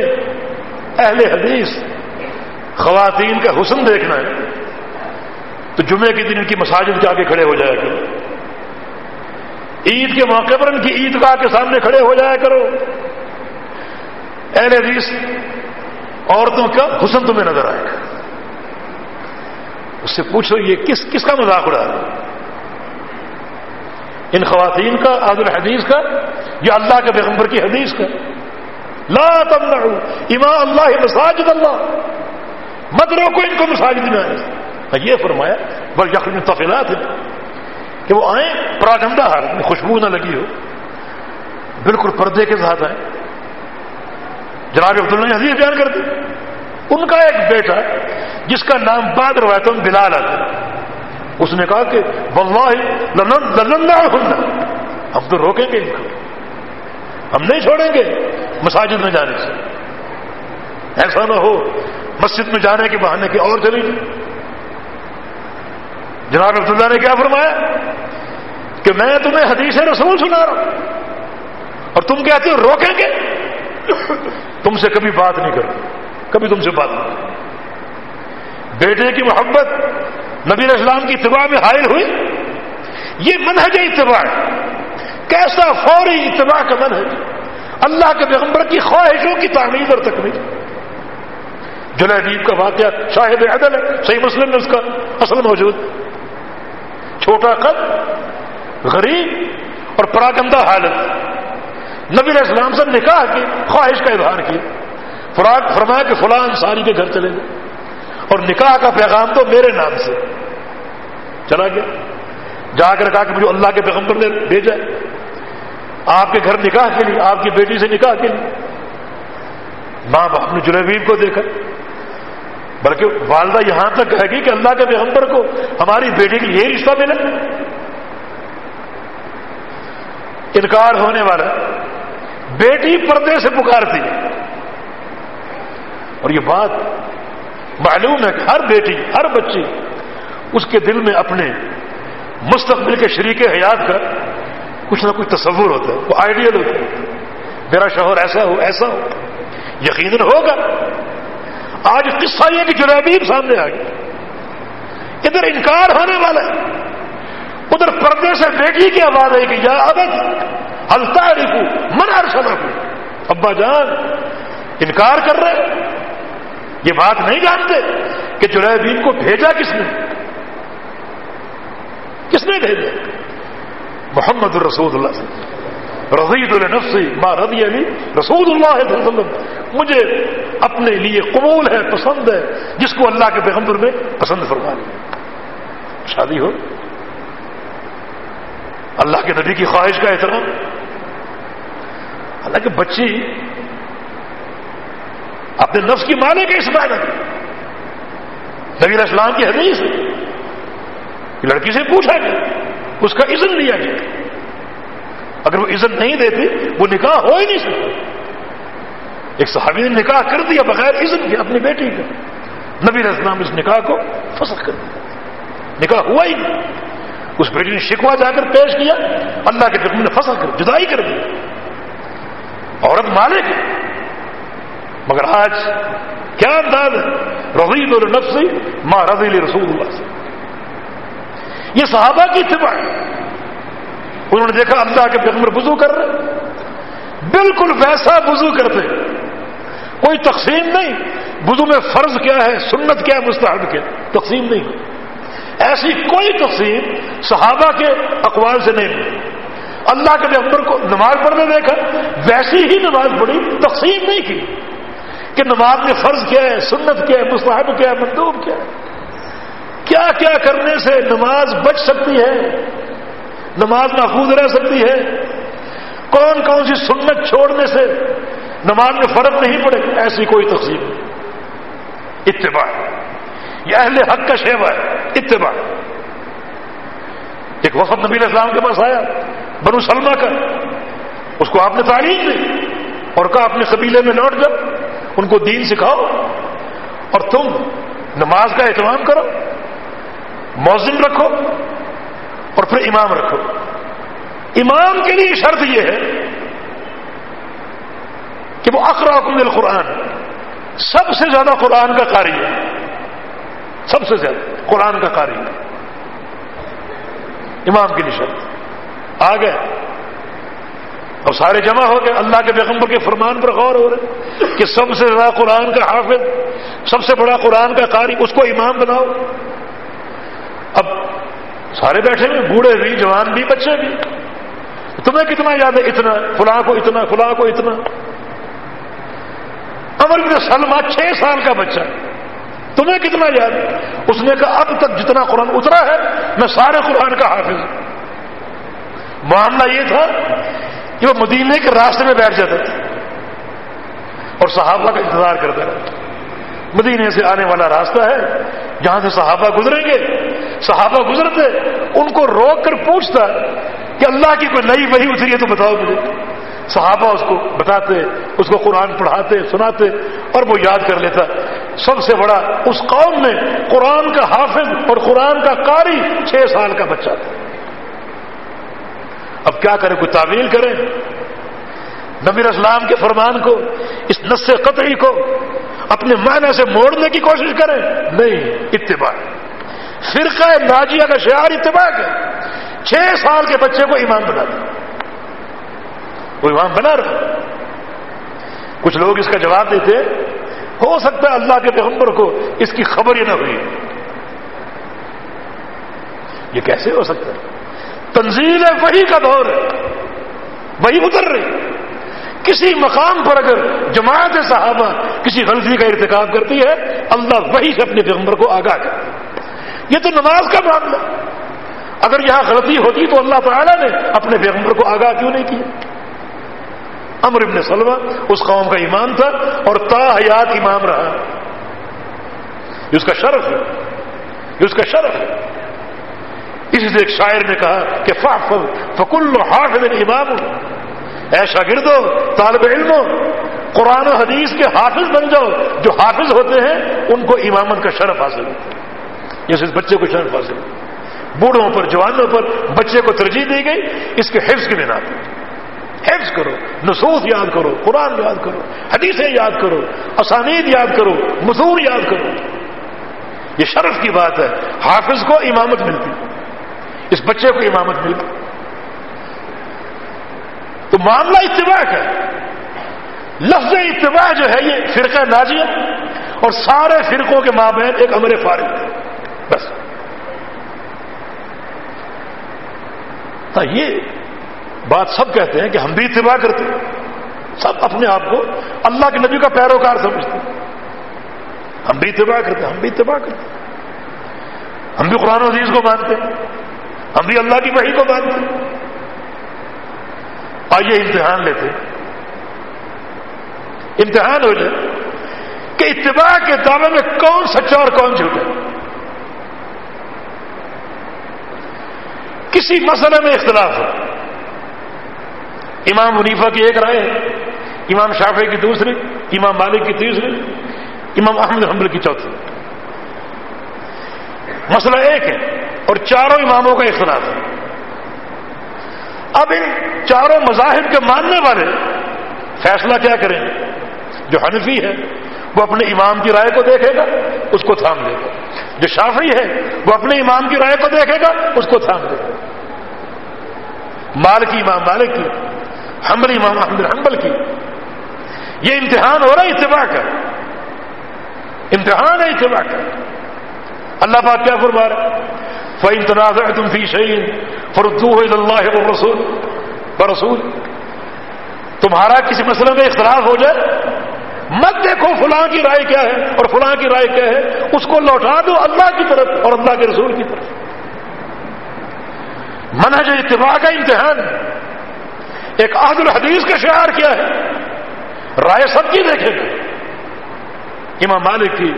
اہل حدیث، خواتین کا حسن دیکھنا ہے، تو جمعے کے دن ان کی مساجد جا کے کھڑے ہو جایا کرو۔ عید کے موقع پر ان کی عیدگاہ کے سامنے کھڑے ہو جایا کرو۔ اہل حدیث، عورتوں کا حسن تمہیں نظر آئے گا۔ اس سے پوچھو، یہ کس کس کا مذاق اڑا ہے ان خواتین کا عاد الحدیث کا، یا اللہ کے پیغمبر کی حدیث کا۔ لا تمنعو اما اللہ مساجد اللہ۔ مت روکو ان کو مساجد میں آئے۔ یہ فرمایا، بل یقین تفیلات ہے کہ وہ آئیں، پراگندہ ہار میں، خوشبو نہ لگی ہو۔ بالکل پردے کے ساتھ آئیں۔ جناب عبداللہ نے حدیث بیان کر دی ان کا ایک بیٹا، جس کا نام بعد روایتوں بلال آتا اس نے کہا کہ واللہ ہم تو روکیں گے ان کو. ہم نہیں چھوڑیں گے مساجد میں جانے سے. ایسا نہ ہو مسجد میں جانے کے بہانے کے اور چلی جناب عبداللہ نے کیا فرمایا؟ کہ میں تمہیں حدیث رسول سنا رہا ہوں. اور تم کہتے ہو روکیں گے؟ تم سے کبھی بات نہیں کروں. کبھی تم سے بات نہیں بیٹے کی محبت نبی اسلام کی اتباع میں حائل ہوئی؟ یہ منہج اتباع کیسا فوری اتباع کا منہج؟ اللہ کے پیغمبر کی خواہشوں کی تعمیر اور تکمیل۔ جنیدیب کا واقعہ شاہد عدل ہے، صحیح مسلم میں اس کا اصل موجود۔ چھوٹا قد، غریب اور پراگندہ حالت۔ نبی علیہ السلام سے نکاح کی خواہش کا اظہار کیا۔ فراغ فرمایا کہ فلاں انصاری کے گھر چلے گئے اور نکاح کا پیغام تو میرے نام سے۔ چلا گیا۔ جا کر کہا کہ مجھے اللہ کے پیغمبر نے بھیجا آپ کے گھر نکاح کے لیے، آپ کی بیٹی سے نکاح کے لیے۔ ماں باپ نے جلیبیب کو دیکھا۔ بلکہ والدہ یہاں تک کہے گی کہ اللہ کے پیغمبر کو ہماری بیٹی کی یہ رشتہ ملا۔ انکار ہونے والا بیٹی پردے سے پکارتی اور یہ بات معلوم ہے کہ ہر بیٹی، ہر بچی اس کے دل میں اپنے مستقبل کے شریک حیات کا کچھ نہ کچھ تصور ہوتا ہے، وہ آئیڈیل ہوتا ہے۔ میرا شوہر ایسا ہو ایسا ہو۔ یقیناً ہوگا۔ آج قصہ یہ کہ جنابیب سامنے آ گیا۔ ادھر انکار ہونے والا ہے۔ ادھر پردے سے بیٹی کی آواز ہے کہ یا ابد ہلتا رکھو من ارسل رکھو ابا جان، انکار کر رہے یہ بات نہیں جانتے کہ جنابیب کو بھیجا کس نے؟ کس نے بھیجا محمد الرسول اللہ صلی اللہ علیہ وسلم۔ رضید النفسی ماں رضی علی رسول اللہ علیہ وسلم۔ مجھے اپنے لیے قبول ہے، پسند ہے، جس کو اللہ کے پیغمبر نے پسند فرما لیا شادی ہو۔ اللہ کے نبی کی خواہش کا احترام۔ حالانکہ بچی اپنے نفس کی مانے کے اس بات نبی اسلام کی حدیث لڑکی سے پوچھا گیا اس کا عزن لیا گیا اگر وہ عزت نہیں دیتی وہ نکاح ہو ہی نہیں سکتا۔ ایک صحابی نے نکاح کر دیا، بغیر عزت کی اپنی بیٹی کا۔ نبی اسلام اس نکاح کو فسخ کر دیا۔ نکاح ہوا ہی نہیں۔ اس بیٹی نے شکوا جا کر پیش کیا، اللہ کے حکم نے فصل کر، جدائی کر دی۔ عورت مالک مگر آج کیا انداز ہے؟ رضید النفسی ماں رضی رسول اللہ سے یہ صحابہ کی اتباع انہوں نے دیکھا اللہ کے پیغمبر وضو کر رہے بالکل ویسا وضو کرتے کوئی تقسیم نہیں۔ وضو میں فرض کیا ہے، سنت کیا ہے، مستحب کیا تقسیم نہیں۔ ایسی کوئی تقسیم صحابہ کے اقوال سے نہیں۔ اللہ کے پیغمبر کو نماز پڑھنے دیکھا، ویسی ہی نماز پڑھی، تقسیم نہیں کی کہ نماز میں فرض کیا ہے، سنت کیا ہے، مستحب کیا ہے، مندوب کیا ہے۔ کیا کیا کرنے سے نماز بچ سکتی ہے؟ نماز محفوظ رہ سکتی ہے؟ کون کون سی سنت چھوڑنے سے نماز میں فرق نہیں پڑے؟ ایسی کوئی تقسیم نہیں۔ اتباع۔ یہ اہل حق کا شیوا ہے۔ اتباع۔ ایک وقت نبی اسلام کے پاس آیا، بنو سلمہ کا۔ اس کو آپ نے تعلیم دی اور کہا، اپنے قبیلے میں لوٹ جاؤ، ان کو دین سکھاؤ اور تم نماز کا اہتمام کرو۔ موزن رکھو اور پھر امام رکھو۔ امام کے لیے شرط یہ ہے کہ وہ اقرا القرآن سب سے زیادہ قرآن کا قاری ہے۔ سب سے زیادہ قرآن کا قاری ہے۔ امام کے لیے شرط۔ آ گئے اب سارے جمع ہو گئے۔ اللہ کے پیغمبر کے فرمان پر غور ہو رہے کہ سب سے زیادہ قرآن کا حافظ، سب سے بڑا قرآن کا قاری، اس کو امام بناؤ۔ اب سارے بیٹھے ہوئے بوڑھے بھی، جوان بھی، بچے بھی۔ تمہیں کتنا یاد ہے اتنا، فلاں کو اتنا، فلاں کو اتنا۔ امر بن سلما چھ سال کا بچہ تمہیں کتنا یاد ہے؟ اس نے کہا، اب تک جتنا قرآن اترا ہے، میں سارے قرآن کا حافظ ہوں۔ معاملہ یہ تھا کہ وہ مدینے کے راستے میں بیٹھ جاتا تھا اور صحابہ کا انتظار کرتا رہتا مدینے سے آنے والا راستہ ہے، جہاں سے صحابہ گزریں گے۔ صحابہ گزرتے، ان کو روک کر پوچھتا کہ اللہ کی کوئی نئی وہی اتری ہے تو بتاؤ مجھے۔ صحابہ اس کو بتاتے، اس کو قرآن پڑھاتے، سناتے اور وہ یاد کر لیتا۔ سب سے بڑا، اس قوم میں قرآن کا حافظ اور قرآن کا قاری چھ سال کا بچہ تھا۔ اب کیا کریں، کوئی تعویل کریں؟ نبی اسلام کے فرمان کو، اس نس قطعی کو اپنے معنی سے موڑنے کی کوشش کریں۔ نہیں، اتباع۔ فرقہ ناجیہ کا شعار اتباع ہے چھ سال کے بچے کو ایمان بنا دیں۔ وہ ایمان بنا رہا کچھ لوگ اس کا جواب دیتے ہو سکتا ہے اللہ کے پیغمبر کو اس کی خبر ہی نہ ہوئی۔ یہ کیسے ہو سکتا ہے؟ تنظیم ہے وہی کا دور ہے۔ وہی اتر رہی کسی مقام پر اگر جماعت صحابہ کسی غلطی کا ارتکاب کرتی ہے، اللہ وہی سے اپنے پیغمبر کو آگاہ کرتا یہ تو نماز کا معاملہ۔ اگر یہاں غلطی ہوتی تو اللہ تعالیٰ نے اپنے پیغمبر کو آگاہ کیوں نہیں کیا؟ امر ابن سلمہ اس قوم کا امام تھا اور تا حیات امام رہا۔ یہ اس کا شرف ہے۔ یہ اس کا شرف ہے۔ اسی سے ایک شاعر نے کہا کہ فکل حافظ امام اے شاگرد طالب علم قرآن و حدیث کے حافظ بن جاؤ۔ جو حافظ ہوتے ہیں، ان کو امامت کا شرف حاصل ہوتا ہے۔ جیسے اس بچے کو شرف حاصل بوڑھوں پر، جوانوں پر بچے کو ترجیح دی گئی۔ اس کے حفظ کی بنا پر۔ حفظ کرو، نصوص یاد کرو، قرآن یاد کرو، حدیثیں یاد کرو، اسانید یاد کرو مزور یاد کرو۔ یہ شرف کی بات ہے۔ حافظ کو امامت ملتی۔ اس بچے کو امامت ملتی۔ تو معاملہ اتباع کا لفظ اتباع جو ہے یہ فرقہ نازیہ اور سارے فرقوں کے مابین ایک امر فارغ ہے۔ بس۔ یہ بات سب کہتے ہیں کہ ہم بھی اتباع کرتے ہیں۔ سب اپنے آپ کو اللہ کے نبی کا پیروکار سمجھتے ہیں۔ ہم بھی اتباع کرتے ہیں، ہم بھی اتباع کرتے ہیں۔ ہم بھی قرآن عزیز کو مانتے ہیں۔ ہم بھی اللہ کی وحی کو مانتے ہیں۔ آئیے امتحان لیتے امتحان ہو جائے کہ اتباع کے دعوے میں کون سچا اور کون جھوٹا کسی مسئلے میں اختلاف ہو۔ امام منیفا کی ایک رائے امام شافی کی دوسری، امام مالک کی تیسری، امام احمد حمل کی چوتھی۔ مسئلہ ایک ہے اور چاروں اماموں کا اختلاف ہے۔ اب ان چاروں مذاہب کے ماننے والے فیصلہ کیا کریں؟ جو حنفی ہے، وہ اپنے امام کی رائے کو دیکھے گا، اس کو تھام دے گا۔ جو شافی ہے، وہ اپنے امام کی رائے کو دیکھے گا، اس کو تھام دے گا۔ مال کی امام مالک کی حمل امام احمد حنبل کی۔ یہ امتحان ہو رہا ہے، اتباع کا۔ امتحان ہے، اتباع کا۔ اللہ پاک کیا فرما رہا فعین تنازع تم فی شعین فردو اللہ رسول برسول تمہارا کسی مسئلے میں اختلاف ہو جائے، مت دیکھو فلاں کی رائے کیا ہے اور فلاں کی رائے کیا ہے، اس کو لوٹا دو اللہ کی طرف اور اللہ کے رسول کی طرف۔ منہج اتباع کا امتحان۔ ایک عہد الحدیث کا شعار کیا ہے، رائے سب کی دیکھے۔ گا امام مالک کی،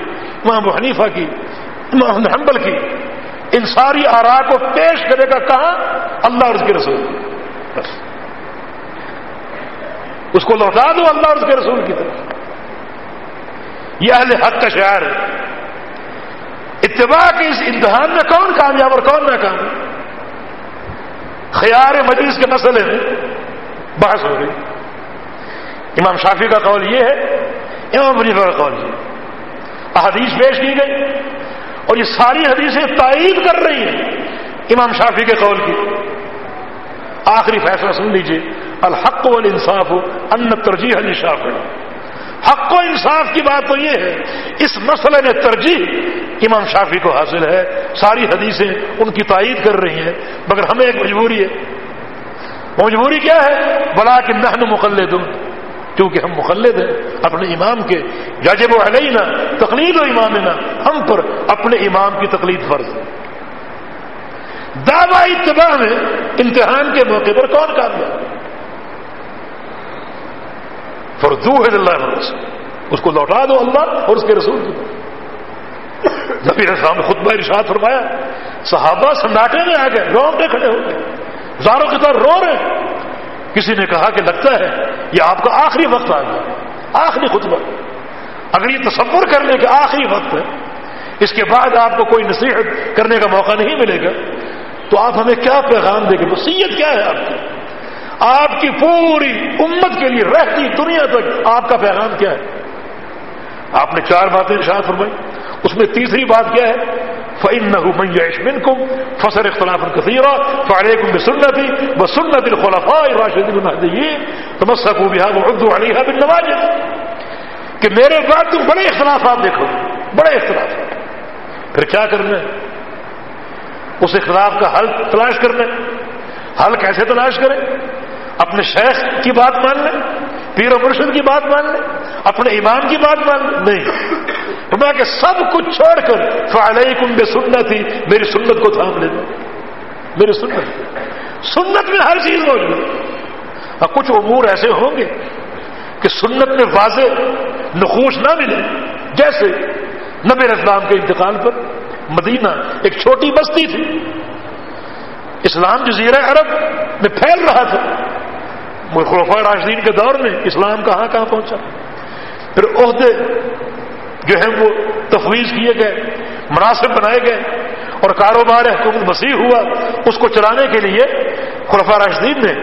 امام حنیفہ کی، امام حنبل کی۔ ان ساری آرا کو پیش کرے گا کہاں؟ اللہ اور اس کے رسول بس۔ اس کو لوٹا دو اللہ اور اس کے رسول کی طرف۔ یہ اہل حق کا شعار ہے۔ اتباع کے اس امتحان میں کون کامیاب اور کون ناکام خیار مجلس کے مسئلے میں بحث ہو گئی۔ امام شافی کا قول یہ ہے، امام منیفا کا قول یہ احادیث پیش کی گئی۔ اور یہ ساری حدیثیں تائید کر رہی ہیں امام شافی کے قول کی۔ آخری فیصلہ سن لیجیے الحق والانصاف ان ترجیح علی شاف حق و انصاف کی بات تو یہ ہے، اس مسئلے میں ترجیح امام شافی کو حاصل ہے۔ ساری حدیثیں ان کی تائید کر رہی ہیں، مگر ہمیں ایک مجبوری ہے۔ مجبوری کیا ہے؟ بلا کہ نہن مقلد ہوں کیونکہ ہم مقلد ہیں، اپنے امام کے یاجب و علینا، تقلید و امام ہم پر اپنے امام کی تقلید فرض ہے۔ دعوی اتباع میں امتحان کے موقع پر کون کامیاب؟ فردو ہے اللہ اس کو لوٹا دو اللہ اور اس کے رسول کی۔ نبی السلام خطبہ ارشاد فرمایا، صحابہ سناٹے میں آ گئے روٹے کھڑے ہو گئے۔ زاروں کی طرح رو رہے کسی نے کہا کہ لگتا ہے یہ آپ کا آخری وقت آ گیا، آخری خطبہ۔ اگر یہ تصور کرنے کے آخری وقت ہے، اس کے بعد آپ کو کوئی نصیحت کرنے کا موقع نہیں ملے گا، تو آپ ہمیں کیا پیغام دیں گے؟ وسیعت کیا ہے آپ کی؟ آپ کی پوری امت کے لیے، رہتی دنیا تک آپ کا پیغام کیا ہے؟ آپ نے چار باتیں ارشاد فرمائی، اس میں تیسری بات کیا ہے؟ فإنه من يعش منكم فصل اختلافا كثيرا فعليكم بسنتي وسنة الخلفاء الراشدين المهديين تمسكوا بها وعدوا عليها بالنواجذ. کہ میرے بعد تم بڑے اختلافات دیکھو، بڑے اختلافات۔ پھر کیا کرنا؟ ہے اس اختلاف کا حل تلاش کرنا۔ ہے حل کیسے تلاش کریں؟ اپنے شیخ کی بات مان لیں پیر و مرشد کی بات مان لیں اپنے امام کی بات مان لیں نہیں۔ میں کہ سب کچھ چھوڑ کر فعلیکم کن بے سننا تھی میری سنت کو تھام لیں میری سنت۔ سنت میں ہر چیز موجود اور کچھ امور ایسے ہوں گے کہ سنت میں واضح نقوش نہ ملے۔ جیسے نبی اسلام کے انتقال پر مدینہ ایک چھوٹی بستی تھی۔ اسلام جزیرہ عرب میں پھیل رہا تھا۔ خلفاء راشدین کے دور میں اسلام کہاں کہاں پہنچا؟ پھر عہدے جو ہیں وہ تفویض کیے گئے، مناسب بنائے گئے اور کاروبار حکومت مسیح ہوا۔ اس کو چلانے کے لیے خلفا راشدین نے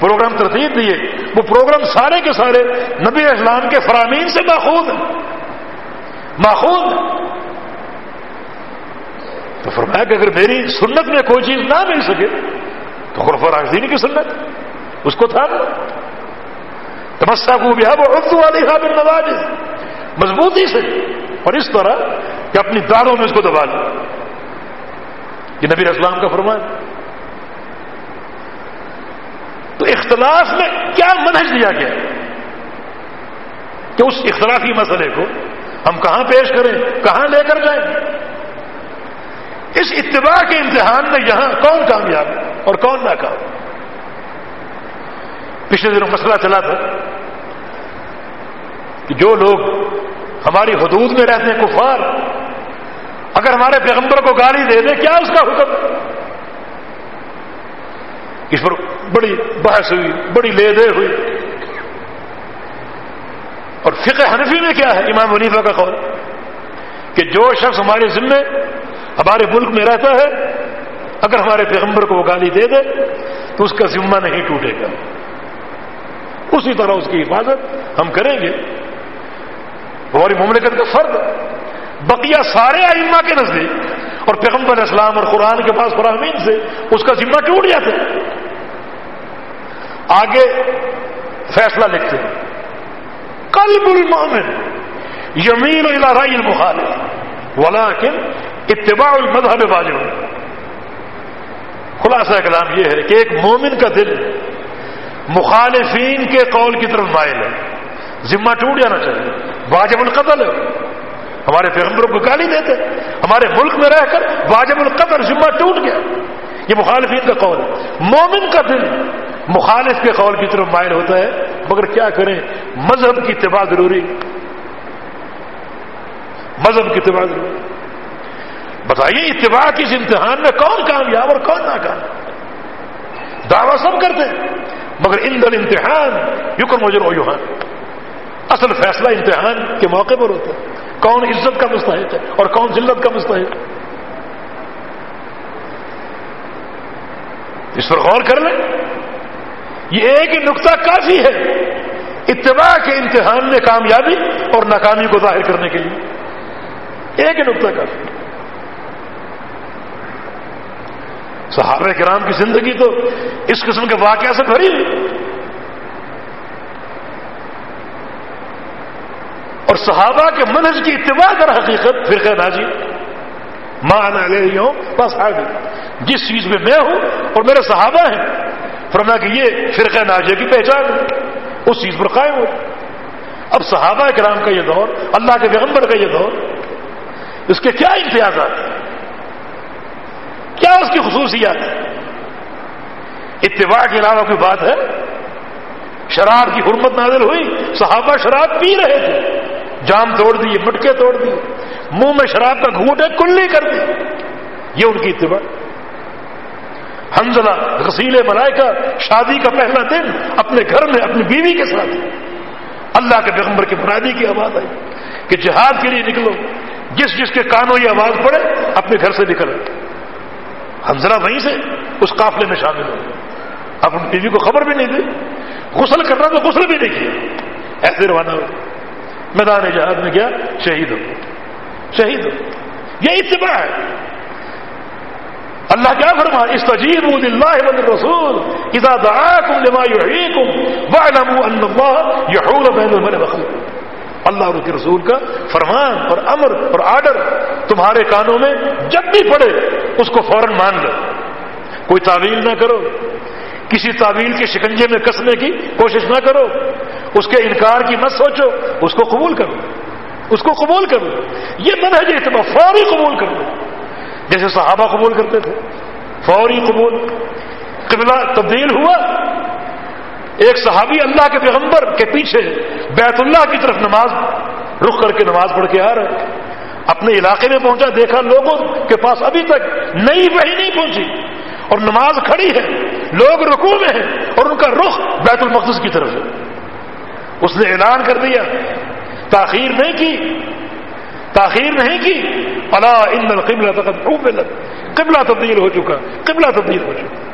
پروگرام ترتیب دیے۔ وہ پروگرام سارے کے سارے نبی اسلام کے فرامین سے ماخوذ ہیں۔ ماخوذ تو فرمایا کہ اگر میری سنت میں کوئی چیز نہ مل سکے تو خلفا راشدین کی سنت۔ اس کو تھا تمسا کو بھی وہ اردو والی خابر نواز مضبوطی سے۔ اور اس طرح کہ اپنی داروں میں اس کو دبا لیں یہ نبی اسلام کا فرمان۔ تو اختلاف میں کیا منہج دیا گیا؟ کہ اس اختلافی مسئلے کو ہم کہاں پیش کریں، کہاں لے کر جائیں۔ اس اتباع کے امتحان میں یہاں کون کامیاب اور کون ناکام؟ پچھلے دنوں مسئلہ چلا تھا کہ جو لوگ ہماری حدود میں رہتے ہیں کفار، اگر ہمارے پیغمبر کو گالی دے دے کیا اس کا حکم؟ اس پر بڑی بحث ہوئی، بڑی لے دے ہوئی۔ اور فقہ حنفی میں کیا ہے؟ امام منیفا کا قول کہ جو شخص ہمارے ذمے، ہمارے ملک میں رہتا ہے، اگر ہمارے پیغمبر کو وہ گالی دے دے، تو اس کا ذمہ نہیں ٹوٹے گا۔ اسی طرح اس کی حفاظت ہم کریں گے۔ ہماری مملکت کا فرد، بقیہ سارے ائمہ کے نزدیک، اور پیغمبر اسلام اور قرآن کے پاس فراہمین سے اس کا ذمہ ٹوٹ جاتا ہے آگے فیصلہ لکھتے ہیں۔ قلب المومن یمین رائی المخالف، ولیکن اتباع المذہب واجب خلاصہ کلام یہ ہے کہ ایک مومن کا دل مخالفین کے قول کی طرف مائل ہے۔ ذمہ ٹوٹ جانا چاہیے۔ واجب القتل ہے ہمارے پیغمبروں کو گالی دیتے ہمارے ملک میں رہ کر واجب القدر، ذمہ ٹوٹ گیا۔ یہ مخالفین کا قول ہے۔ مومن کا دل مخالف کے قول کی طرف مائل ہوتا ہے۔ مگر کیا کریں؟ مذہب کی اتباع ضروری۔ مذہب کی اتباع ضروری۔ بتائیے، اتباع کی اس امتحان میں کون کامیاب اور کون ناکام؟ دعوی سب کرتے ہیں۔ مگر ان دل امتحان یوکر مجر و یوہان اصل فیصلہ امتحان کے موقع پر ہوتا ہے۔ کون عزت کا مستحق ہے اور کون ذلت کا مستحق ہے؟ اس پر غور کر لیں۔ یہ ایک ہی نقطہ کافی ہے اتباع کے امتحان میں کامیابی اور ناکامی کو ظاہر کرنے کے لیے۔ ایک ہی نقطہ کافی۔ صحابہ کرام کی زندگی تو اس قسم کے واقعہ سے بھری اور صحابہ کے منج کی اتباع کر حقیقت فرقہ ناجی مان لے رہی ہوں بس آگے جس چیز میں میں ہوں اور میرے صحابہ ہیں فرما کہ یہ فرقہ ناجیہ کی پہچان ہے، اس چیز پر قائم ہو۔ اب صحابہ کرام کا یہ دور، اللہ کے پیغمبر کا یہ دور، اس کے کیا امتیازات ہیں؟ کیا اس کی خصوصیات اتباع کے علاوہ کوئی بات ہے؟ شراب کی حرمت نازل ہوئی، صحابہ شراب پی رہے تھے، جام توڑ دیے، مٹکے توڑ دیے، منہ میں شراب کا گھونٹ ہے کلی کر دی، یہ ان کی اتباع۔ حنزلہ غسیل ملائکہ شادی کا پہلا دن اپنے گھر میں اپنی بیوی کے ساتھ۔ اللہ کے پیغمبر کی برادری کی آواز آئی کہ جہاد کے لیے نکلو، جس جس کے کانوں یہ آواز پڑے، اپنے گھر سے نکل حنزلہ وہیں سے اس قافلے میں شامل ہو اپنی بیوی کو خبر بھی نہیں دی۔ غسل کرنا تو غسل بھی نہیں کیا۔ ایسے روانہ ہو۔ میدان جہاد میں گیا، شہید ہو۔ شہید ہو۔ یہ اتباع ہے۔ اللہ کیا فرما اس تجیب اللہ رسول اذا دعاكم لما يحييكم واعلموا ان الله يحول بين المرء وقلبه اللہ کے رسول کا فرمان اور امر اور آرڈر تمہارے کانوں میں جب بھی پڑے، اس کو فوراً مان لو۔ کوئی تعویل نہ کرو۔ کسی تعویل کے شکنجے میں کسنے کی کوشش نہ کرو۔ اس کے انکار کی مت سوچو۔ اس کو قبول کرو۔ اس کو قبول کرو۔ یہ منہج اعتبار فوری قبول کر لو جیسے صحابہ قبول کرتے تھے۔ فوری قبول۔ قبلہ تبدیل ہوا۔ ایک صحابی اللہ کے پیغمبر کے پیچھے بیت اللہ کی طرف نماز، رخ کر کے نماز پڑھ کے آ رہا ہے اپنے علاقے میں پہنچا، دیکھا لوگوں کے پاس ابھی تک نئی وہی نہیں پہنچی۔ اور نماز کھڑی ہے، لوگ رکو میں ہیں اور ان کا رخ بیت المقدس کی طرف ہے۔ اس نے اعلان کر دیا، تاخیر نہیں کی، تاخیر نہیں کی۔ اللہ ان قبلہ تک قبلہ تبدیل ہو چکا، قبلہ تبدیل ہو چکا۔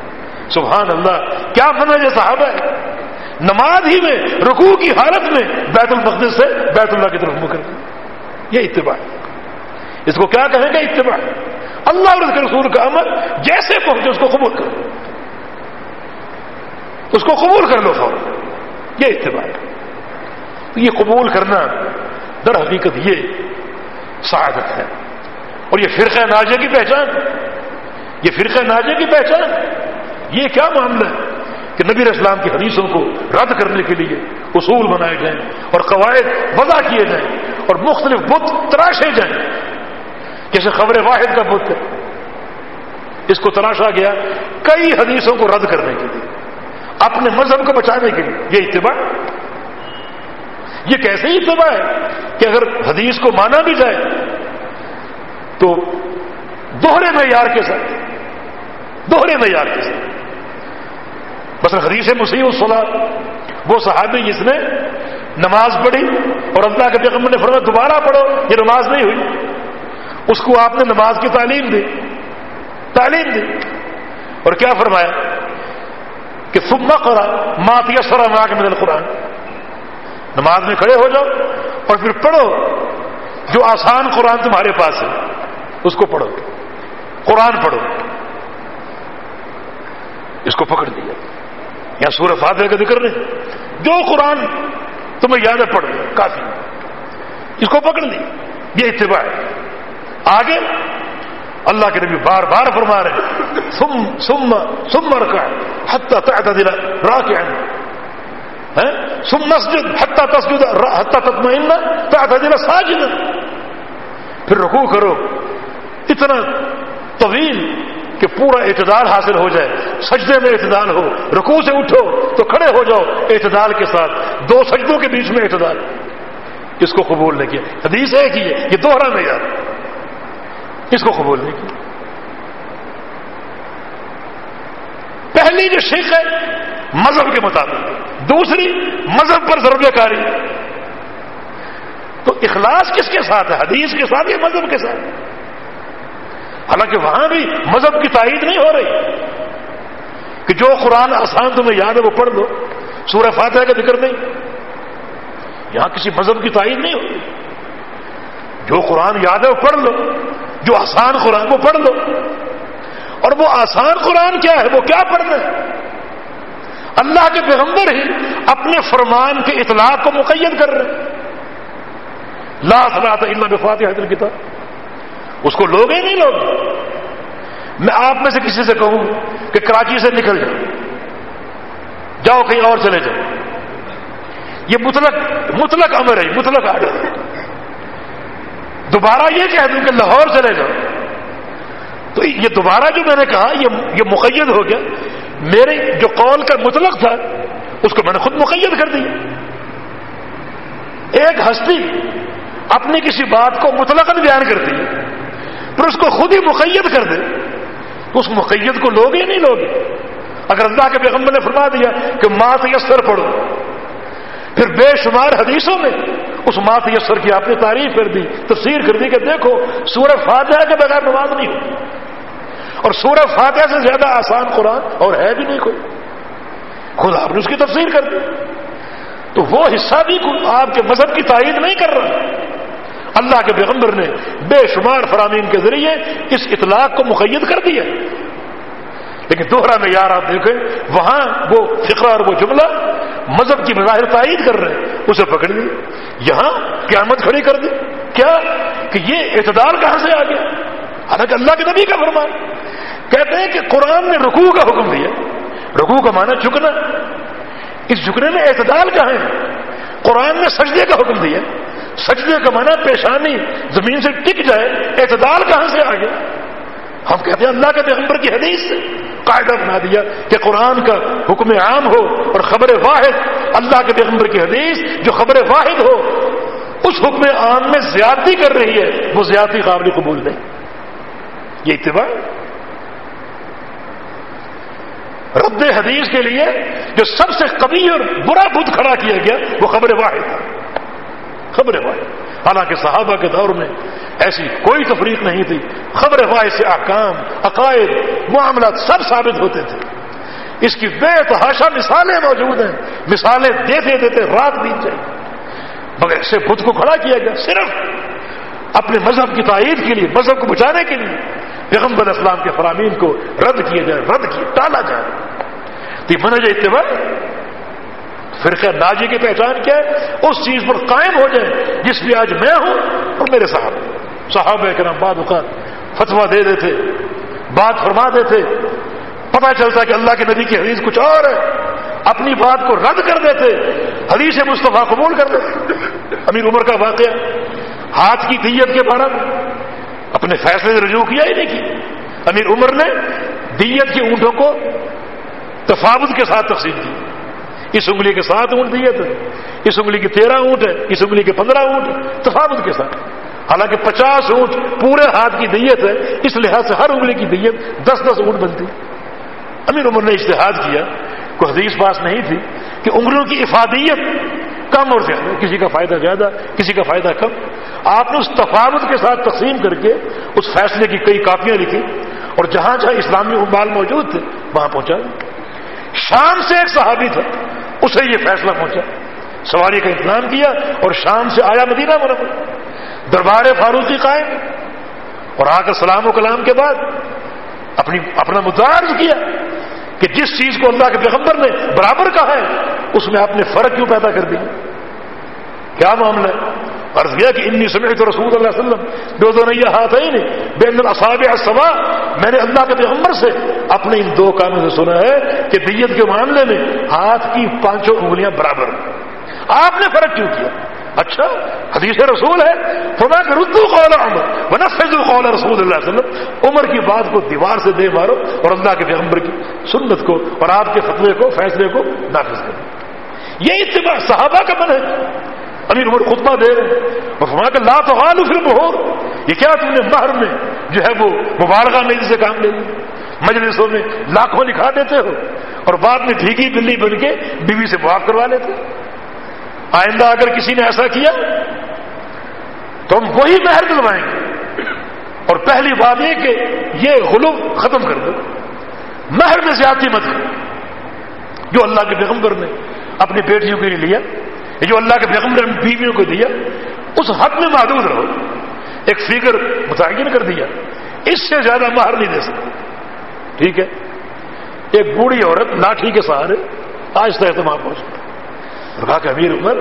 سبحان اللہ، کیا منع یہ صحابہ؟ ہے نماز ہی میں، رکوع کی حالت میں بیت المقدس سے بیت اللہ کی طرف مکر یہ اتباع اس کو کیا کہیں گے؟ اتباع۔ اللہ اور اس کے رسول کا عمل جیسے پہنچے، اس کو قبول کرو۔ اس کو قبول کر لو فوراً۔ یہ اتباع تو یہ قبول کرنا در حقیقت یہ سعادت ہے۔ اور یہ فرقہ ناجے کی پہچان۔ یہ فرقہ ناجے کی پہچان۔ یہ کیا معاملہ ہے کہ نبی اسلام کی حدیثوں کو رد کرنے کے لیے اصول بنائے جائیں اور قواعد وضع کیے جائیں اور مختلف بت تراشے جائیں؟ جیسے خبر واحد کا بت ہے۔ اس کو تراشا گیا کئی حدیثوں کو رد کرنے کے لیے، اپنے مذہب کو بچانے کے لیے۔ یہ اتباع؟ یہ کیسے ہی اتباع ہے کہ اگر حدیث کو مانا بھی جائے تو دوہرے معیار کے ساتھ، دوہرے معیار کے ساتھ۔ مثلا حدیث مسیح الصلاح، وہ صحابی جس نے نماز پڑھی اور اللہ کے پیغمبر نے فرمایا دوبارہ پڑھو، یہ نماز نہیں ہوئی۔ اس کو آپ نے نماز کی تعلیم دی۔ تعلیم دی۔ اور کیا فرمایا؟ کہ سب کرا مات یا سرا ماں کے مدل قرآن نماز میں کھڑے ہو جاؤ اور پھر پڑھو جو آسان قرآن تمہارے پاس ہے۔ اس کو پڑھو۔ قرآن پڑھو۔ اس کو پکڑ دیا یا سورہ فاتحہ کا ذکر نہیں جو قرآن تمہیں یاد ہے، پڑھ کافی۔ اس کو پکڑ لی یہ اتباع ہے۔ آگے، اللہ کے نبی بار بار فرما رہے سم سم سم رکھا حتہ تحت دلا را کے سم مسجد حتہ تسجد حتہ تطمئن تحت دلا ساجد پھر رکوع کرو۔ اتنا طویل کہ پورا اعتدال حاصل ہو جائے، سجدے میں اعتدال ہو، رکوع سے اٹھو تو کھڑے ہو جاؤ اعتدال کے ساتھ۔ دو سجدوں کے بیچ میں اعتدال۔ اس کو قبول نہیں کیا۔ حدیث ہے کہ یہ دوہرا نہیں یار اس کو قبول نہیں کیا۔ پہلی جو شیخ ہے، مذہب کے مطابق۔ دوسری، مذہب پر ضرور کاری تو اخلاص کس کے ساتھ ہے؟ حدیث کے ساتھ یا مذہب کے ساتھ؟ حالانکہ وہاں بھی مذہب کی تائید نہیں ہو رہی کہ جو قرآن آسان تمہیں یاد ہے وہ پڑھ لو۔ سورہ فاتحہ کا ذکر نہیں۔ یہاں کسی مذہب کی تائید نہیں ہوتی جو قرآن یاد ہے وہ پڑھ لو۔ جو آسان قرآن وہ پڑھ لو۔ اور وہ آسان قرآن کیا ہے؟ وہ کیا پڑھنا ہے اللہ کے پیغمبر ہی اپنے فرمان کے اطلاق کو مقید کر رہے ہیں۔ لا صلاح علم بفات حضر کتاب اس کو لوگ ہی نہیں لوگ. میں آپ میں سے کسی سے کہوں کہ کراچی سے نکل جاؤ. جاؤ کہیں اور چلے جاؤ. یہ مطلق مطلق امر ہے مطلق آڈر ہے دوبارہ یہ کہہ دوں کہ لاہور چلے جاؤ. تو یہ دوبارہ جو میں نے کہا، یہ یہ مقید ہو گیا. میرے جو قول کا مطلق تھا، اس کو میں نے خود مقید کر دیا. ایک ہستی اپنی کسی بات کو مطلق بیان کرتی ہے. پھر اس کو خود ہی مقید کر دے۔ تو اس مقید کو لوگ ہی نہیں لوگ۔ اگر اللہ کے پیغمبر نے فرما دیا کہ ماں یسر پڑھو، پھر بے شمار حدیثوں میں اس مات یسر کی آپ نے تعریف کر دی، تفسیر کر دی کہ دیکھو، سورہ فاتحہ کے بغیر نماز نہیں ہوتی۔ اور سورہ فاتحہ سے زیادہ آسان قرآن اور ہے بھی نہیں کوئی۔ خود آپ نے اس کی تفسیر کر دی۔ تو وہ حصہ بھی آپ کے مذہب کی تائید نہیں کر رہا۔ اللہ کے پیغمبر نے بے شمار فرامین کے ذریعے اس اطلاق کو مقید کر دیا۔ لیکن دوہرا میں یار آپ دیکھیں، وہاں وہ فکر اور وہ جملہ مذہب کی مظاہر تائید کر رہے ہیں۔ اسے پکڑ لی یہاں قیامت کھڑی کر دی۔ کیا؟ کہ یہ اعتدال کہاں سے آ گیا؟ حالانکہ اللہ کے نبی کا فرمان۔ کہتے ہیں کہ قرآن نے رکوع کا حکم دیا۔ رکوع کا معنی جھکنا۔ اس جھکنے میں اعتدال کہاں ہے؟ قرآن نے سجدے کا حکم دیا۔ سجدے کا معنی پیشانی، زمین سے ٹک جائے، اعتدال کہاں سے آگے؟ ہم کہتے ہیں اللہ کے پیغمبر کی حدیث سے۔ قاعدہ بنا دیا کہ قرآن کا حکم عام ہو اور خبر واحد اللہ کے پیغمبر کی حدیث جو خبر واحد ہو، اس حکم عام میں زیادتی کر رہی ہے، وہ زیادتی قابل قبول نہیں۔ یہ اتباع رد حدیث کے لیے جو سب سے کبھی اور برا بدھ کھڑا کیا گیا، وہ خبر واحد تھا۔ خبر واحد حالانکہ صحابہ کے دور میں ایسی کوئی تفریق نہیں تھی۔ خبر واحد سے احکام، عقائد، معاملات سب ثابت ہوتے تھے۔ اس کی بے تحاشا مثالیں موجود ہیں۔ مثالیں دیتے دیتے رات بیت جائے مگر اسے بدھ کو کھڑا کیا گیا۔ صرف اپنے مذہب کی تائید کے لیے، مذہب کو بچانے کے لیے پیغمبر اسلام کے فرامین کو رد کیا جائے رد کیا ٹالا جائے۔ تو منج اتباع فرقہ ناجی کی پہچان کیا ہے؟ اس چیز پر قائم ہو جائے جس بھی آج میں ہوں اور میرے صاحب صاحب کرام بعد اوقات فتوا دے دیتے، بات فرما دیتے۔ پتا چلتا کہ اللہ کے نبی کی حدیث کچھ اور ہے۔ اپنی بات کو رد کر دیتے، حدیث مصطفیٰ قبول کر دیتے۔ امیر عمر کا واقعہ، ہاتھ کی دیت کے بارے میں اپنے فیصلے سے رجوع کیا ہی نہیں کی امیر عمر نے دیت کے اونٹوں کو تفاوت کے ساتھ تقسیم کی اس انگلی کے سات اونٹ دیت ہے اس انگلی کی تیرہ اونٹ ہے اس انگلی کے پندرہ اونٹ تفاوت کے ساتھ۔ حالانکہ پچاس اونٹ پورے ہاتھ کی دیت ہے، اس لحاظ سے ہر انگلی کی دیت دس دس اونٹ بنتی۔ امیر عمر نے اشتہاد کیا، کوئی حدیث پاس نہیں تھی کہ انگلیوں کی افادیت کم اور زیادہ، کسی کا فائدہ زیادہ، کسی کا فائدہ کم۔ آپ نے اس تفاوت کے ساتھ تقسیم کر کے اس فیصلے کی کئی کاپیاں لکھی اور جہاں جہاں اسلامی امبال موجود تھے، وہاں پہنچا۔ شام سے ایک صحابی تھا اسے یہ فیصلہ پہنچا۔ سواری کا انتظام کیا اور شام سے آیا مدینہ مرمر دربار فاروقی قائم۔ اور آ کر سلام و کلام کے بعد اپنی اپنا متعارف کیا کہ جس چیز کو اللہ کے پیغمبر نے برابر کہا ہے، اس میں آپ نے فرق کیوں پیدا کر دی؟ کیا معاملہ ہے؟ عرض کیا کہ انی سمعت رسول اللہ علیہ وسلم دو دو نہیں ہاتھ ہی نہیں بین الاصاب الصبا، میں نے اللہ کے پیغمبر سے اپنے ان دو کاموں سے سنا ہے کہ دیت کے معاملے میں ہاتھ کی پانچوں انگلیاں برابر آپ نے فرق کیوں کیا؟ اچھا حدیث رسول ہے فرما کہ ردو قول عمر ونفذ قول رسول اللہ علیہ وسلم۔ عمر کی بات کو دیوار سے دے مارو اور اللہ کے پیغمبر کی سنت کو اور آپ کے فتوے کو، فیصلے کو نافذ کرو۔ یہ اتباع صحابہ کا من ہے امیر عمر خطبہ دے رہے ہیں۔ اور کہ لا تو غالو پھر بہو یہ کیا تم نے باہر میں جو ہے وہ مبارکہ میں سے کام لے لی۔ مجلسوں میں لاکھوں لکھا دیتے ہو۔ اور بعد میں ٹھیکی بلی بن کے بیوی سے معاف کروا لیتے آئندہ اگر کسی نے ایسا کیا، تو ہم وہی مہر دلوائیں گے۔ اور پہلی بات یہ کہ یہ غلوم ختم کر دو۔ مہر میں زیادتی مت کرو۔ جو اللہ کے پیغمبر نے اپنی بیٹیوں کے لیے لیا جو اللہ کے پیغمبر نے بیویوں کو دیا، اس حد میں محدود رہو۔ ایک فگر متعین کر دیا۔ اس سے زیادہ مہر نہیں دے سکتے۔ ٹھیک ہے؟ ایک بوڑھی عورت لاٹھی کے سہارے آج تک اہتمام پہنچ کہا کہ امیر عمر،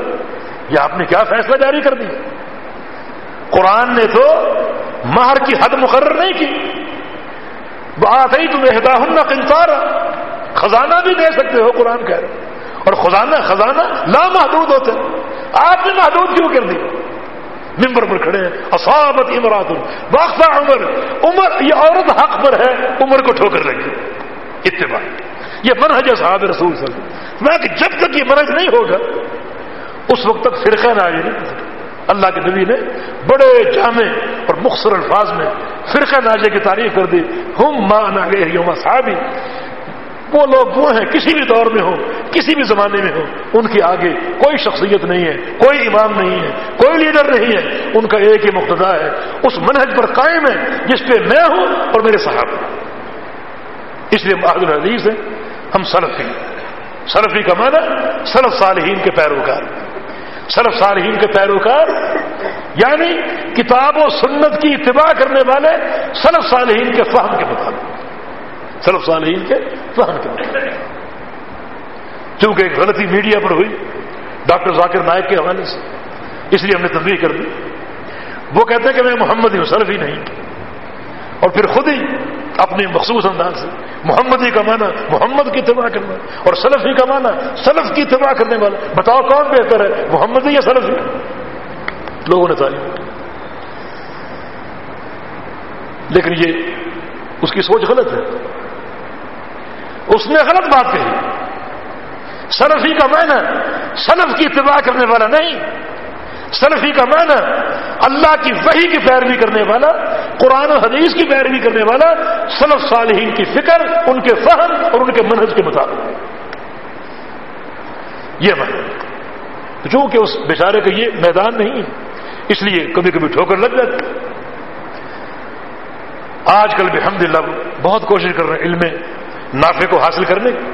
یہ آپ نے کیا فیصلہ جاری کر دیا؟ قرآن نے تو مہر کی حد مقرر نہیں کی۔ بات ہی تمہیں ہدا ہوں خزانہ بھی دے سکتے ہو، قرآن کہہ رہے اور خزانہ خزانہ لامحدود ہوتے آپ نے محدود کیوں کر دی؟ ممبر پر کھڑے ہیں۔ اصابت امرات۔ واقفہ عمر۔ عمر، یہ عورت حق پر ہے، عمر کو ٹھوکر لگی۔ اتباع۔ یہ منہج صحاب رسول صلی اللہ علیہ وسلم۔ میں کہ جب تک یہ منہج نہیں ہوگا، اس وقت تک فرقہ نہ آئے۔ اللہ کے نبی نے بڑے جامع اور مخصر الفاظ میں فرقہ ناجے کی تعریف کر دی۔ ہم ماں ناگے یوم صحابی وہ لوگ وہ ہیں، کسی بھی دور میں ہو، کسی بھی زمانے میں ہو، ان کے آگے کوئی شخصیت نہیں ہے، کوئی امام نہیں ہے، کوئی لیڈر نہیں ہے، ان کا ایک ہی مقتدا ہے، اس منہج پر قائم ہے جس پہ میں ہوں اور میرے صاحب اس لیے بہادر الحدیث ہے ہم سلفی سلفی کا معنی سلف صالحین کے پیروکار۔ سلف صالحین کے پیروکار یعنی کتاب و سنت کی اتباع کرنے والے سلف صالحین کے فہم کے مطابق۔ سلف صالحین کے فہم کے مطابق چونکہ ایک غلطی میڈیا پر ہوئی، ڈاکٹر ذاکر نائک کے حوالے سے، اس لیے ہم نے تبدیل کر دی۔ وہ کہتے ہیں کہ میں محمد ہوں سلفی نہیں۔ اور پھر خود ہی اپنی مخصوص انداز سے محمدی کا معنی، محمد کی اتباع کرنا، اور سلفی کا معنی سلف کی اتباع کرنے والا۔ بتاؤ کون بہتر ہے محمدی یا سلفی لوگوں نے تعلیم لیکن یہ اس کی سوچ غلط ہے۔ اس نے غلط بات کہی۔ سلفی کا معنی سلف کی اتباع کرنے والا نہیں۔ سلفی کا معنی اللہ کی وحی کی پیروی کرنے والا، قرآن و حدیث کی پیروی کرنے والا، سلف صالحین کی فکر، ان کے فہم اور ان کے منہج کے مطابق۔ یہ معنی۔ چونکہ اس بیچارے کا یہ میدان نہیں ہے اس لیے کبھی کبھی ٹھوکر لگ جاتی۔ آج کل بھی الحمد بہت کوشش کر رہے ہیں علم نافے کو حاصل کرنے کی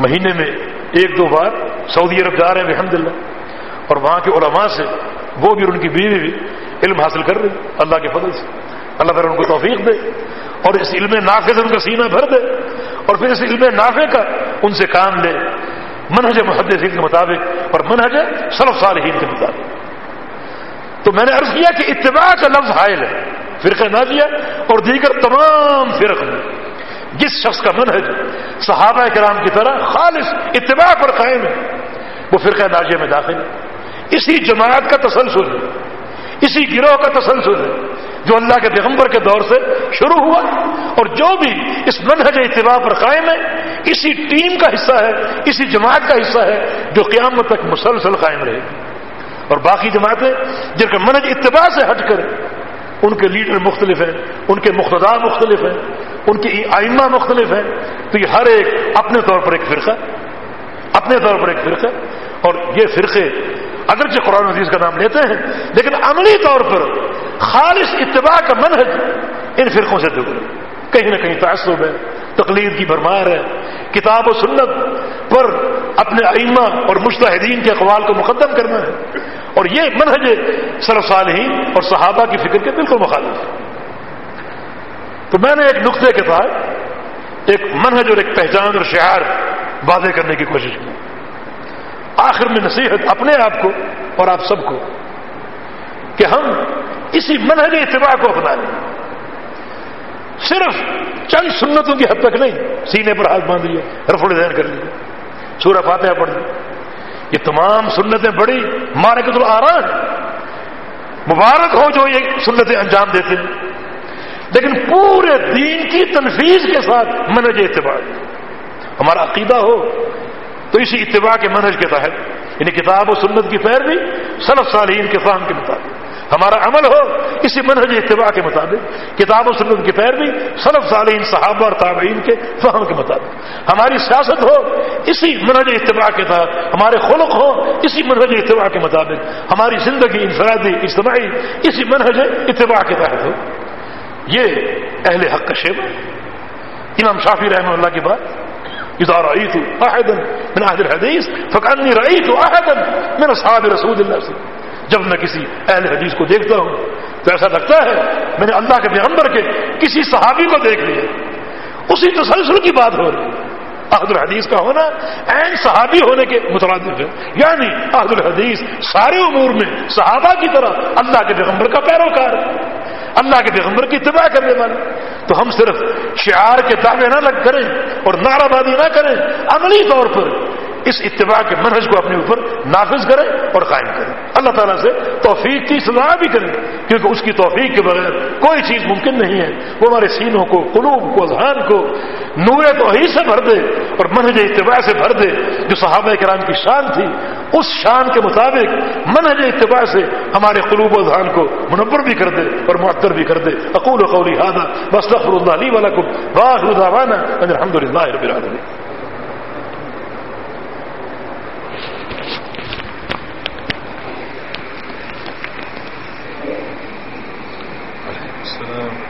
مہینے میں ایک دو بار سعودی عرب جا رہے ہیں الحمد للہ اور وہاں کے علماء سے وہ بھی اور ان کی بیوی بھی علم حاصل کر رہی اللہ کے فضل سے۔ اللہ تعالیٰ ان کو توفیق دے اور اس علم نافع سے ان کا سینہ بھر دے اور پھر اس علم نافع کا ان سے کام لے۔ منہج محدثین کے مطابق اور منہج صرف صالحین کے مطابق۔ تو میں نے عرض کیا کہ اتباع کا لفظ حائل ہے، فرقہ نازیہ اور دیگر تمام فرق میں۔ جس شخص کا منحج صحابہ کرام کی طرح خالص اتباع پر قائم ہے، وہ فرقہ ناجیہ میں داخل ہے۔ اسی جماعت کا تسلسل ہے، اسی گروہ کا تسلسل ہے، جو اللہ کے پیغمبر کے دور سے شروع ہوا اور جو بھی اس منہج اتباع پر قائم ہے، اسی ٹیم کا حصہ ہے، اسی جماعت کا حصہ ہے جو قیامت تک مسلسل قائم رہے گی۔ اور باقی جماعتیں جن کا منہج اتباع سے ہٹ کر ان کے لیڈر مختلف ہیں، ان کے مقتدار مختلف ہیں، ان کی آئمہ مختلف ہیں، تو یہ ہر ایک اپنے طور پر ایک فرقہ، اپنے طور پر ایک فرقہ، اور یہ فرقے اگرچہ قرآن عزیز کا نام لیتے ہیں، لیکن عملی طور پر خالص اتباع کا منحج ان فرقوں سے دور ہے۔ کہیں نہ کہیں تعصب ہے، تقلید کی بھرمار ہے، کتاب و سنت پر اپنے ائمہ اور مشتحدین کے اقوال کو مقدم کرنا ہے۔ اور یہ منہج سرف صالحین اور صحابہ کی فکر کے بالکل مخالف ہے تو میں نے ایک نقطے کے بعد ایک منہج اور ایک پہچان اور شعار واضح کرنے کی کوشش کی۔ آخر میں نصیحت اپنے آپ کو اور آپ سب کو کہ ہم اسی منہج اتباع کو اپنا لیں۔ صرف چند سنتوں کی حد تک نہیں، سینے پر ہاتھ باندھ لیے رف الدین کر لیے، سورہ فاتحہ پڑھ لی یہ تمام سنتیں بڑی مارے کے تو آرام مبارک ہو جو یہ سنتیں انجام دیتے ہیں۔ لیکن پورے دین کی تنفیذ کے ساتھ منج اتباع۔ ہمارا عقیدہ ہو تو اسی اتباع کے منج کے تحت یعنی کتاب و سنت کی پیروی صنف صالحین کے فہم کے مطابق۔ ہمارا عمل ہو، اسی منہج اتباع کے مطابق، کتاب و سنت کی پیروی صنف صالحین، صحابہ اور تابعین کے فہم کے مطابق۔ ہماری سیاست ہو، اسی منہج اتباع کے تحت۔ ہمارے خلق ہو، اسی منہج اتباع کے مطابق۔ ہماری زندگی انفرادی، اجتماعی، اسی منہج اتباع کے تحت ہو۔ یہ اہل حق کا شیب امام شافی رحمہ اللہ کی بات، اذا رأيت احدا من اهل الحديث فكاني رأيت احدا من اصحاب رسول الله صلی اللہ علیہ وسلم. جب میں کسی اہل حدیث کو دیکھتا ہوں تو ایسا لگتا ہے میں نے اللہ کے پیغمبر کے کسی صحابی کو دیکھ لیا۔ اسی تسلسل کی بات ہو رہی عہد الحدیث کا ہونا این صحابی ہونے کے مترادف ہے۔ یعنی عہد الحدیث سارے امور میں صحابہ کی طرح اللہ کے پیغمبر کا پیروکار، اللہ کے پیغمبر کی اتباع کرنے والے تو ہم صرف شعار کے دعوے نہ لگ کریں اور نعرہ بازی نہ کریں، عملی طور پر اس اتباع کے منہج کو اپنے اوپر نافذ کریں اور قائم کریں۔ اللہ تعالیٰ سے توفیق کی سزا بھی کریں کیونکہ اس کی توفیق کے بغیر کوئی چیز ممکن نہیں ہے۔ وہ ہمارے سینوں کو، قلوب کو، اذہان کو نور توحید سے بھر دے اور منہج اتباع سے بھر دے۔ جو صحابہ کرام کی شان تھی، اس شان کے مطابق منہج اتباع سے ہمارے قلوب و اذہان کو منور بھی کر دے اور معطر بھی کر دے۔ اقول قولی ہادہ بس اللہ علی والا کو باغ الحمد للہ رب العالمین Amen.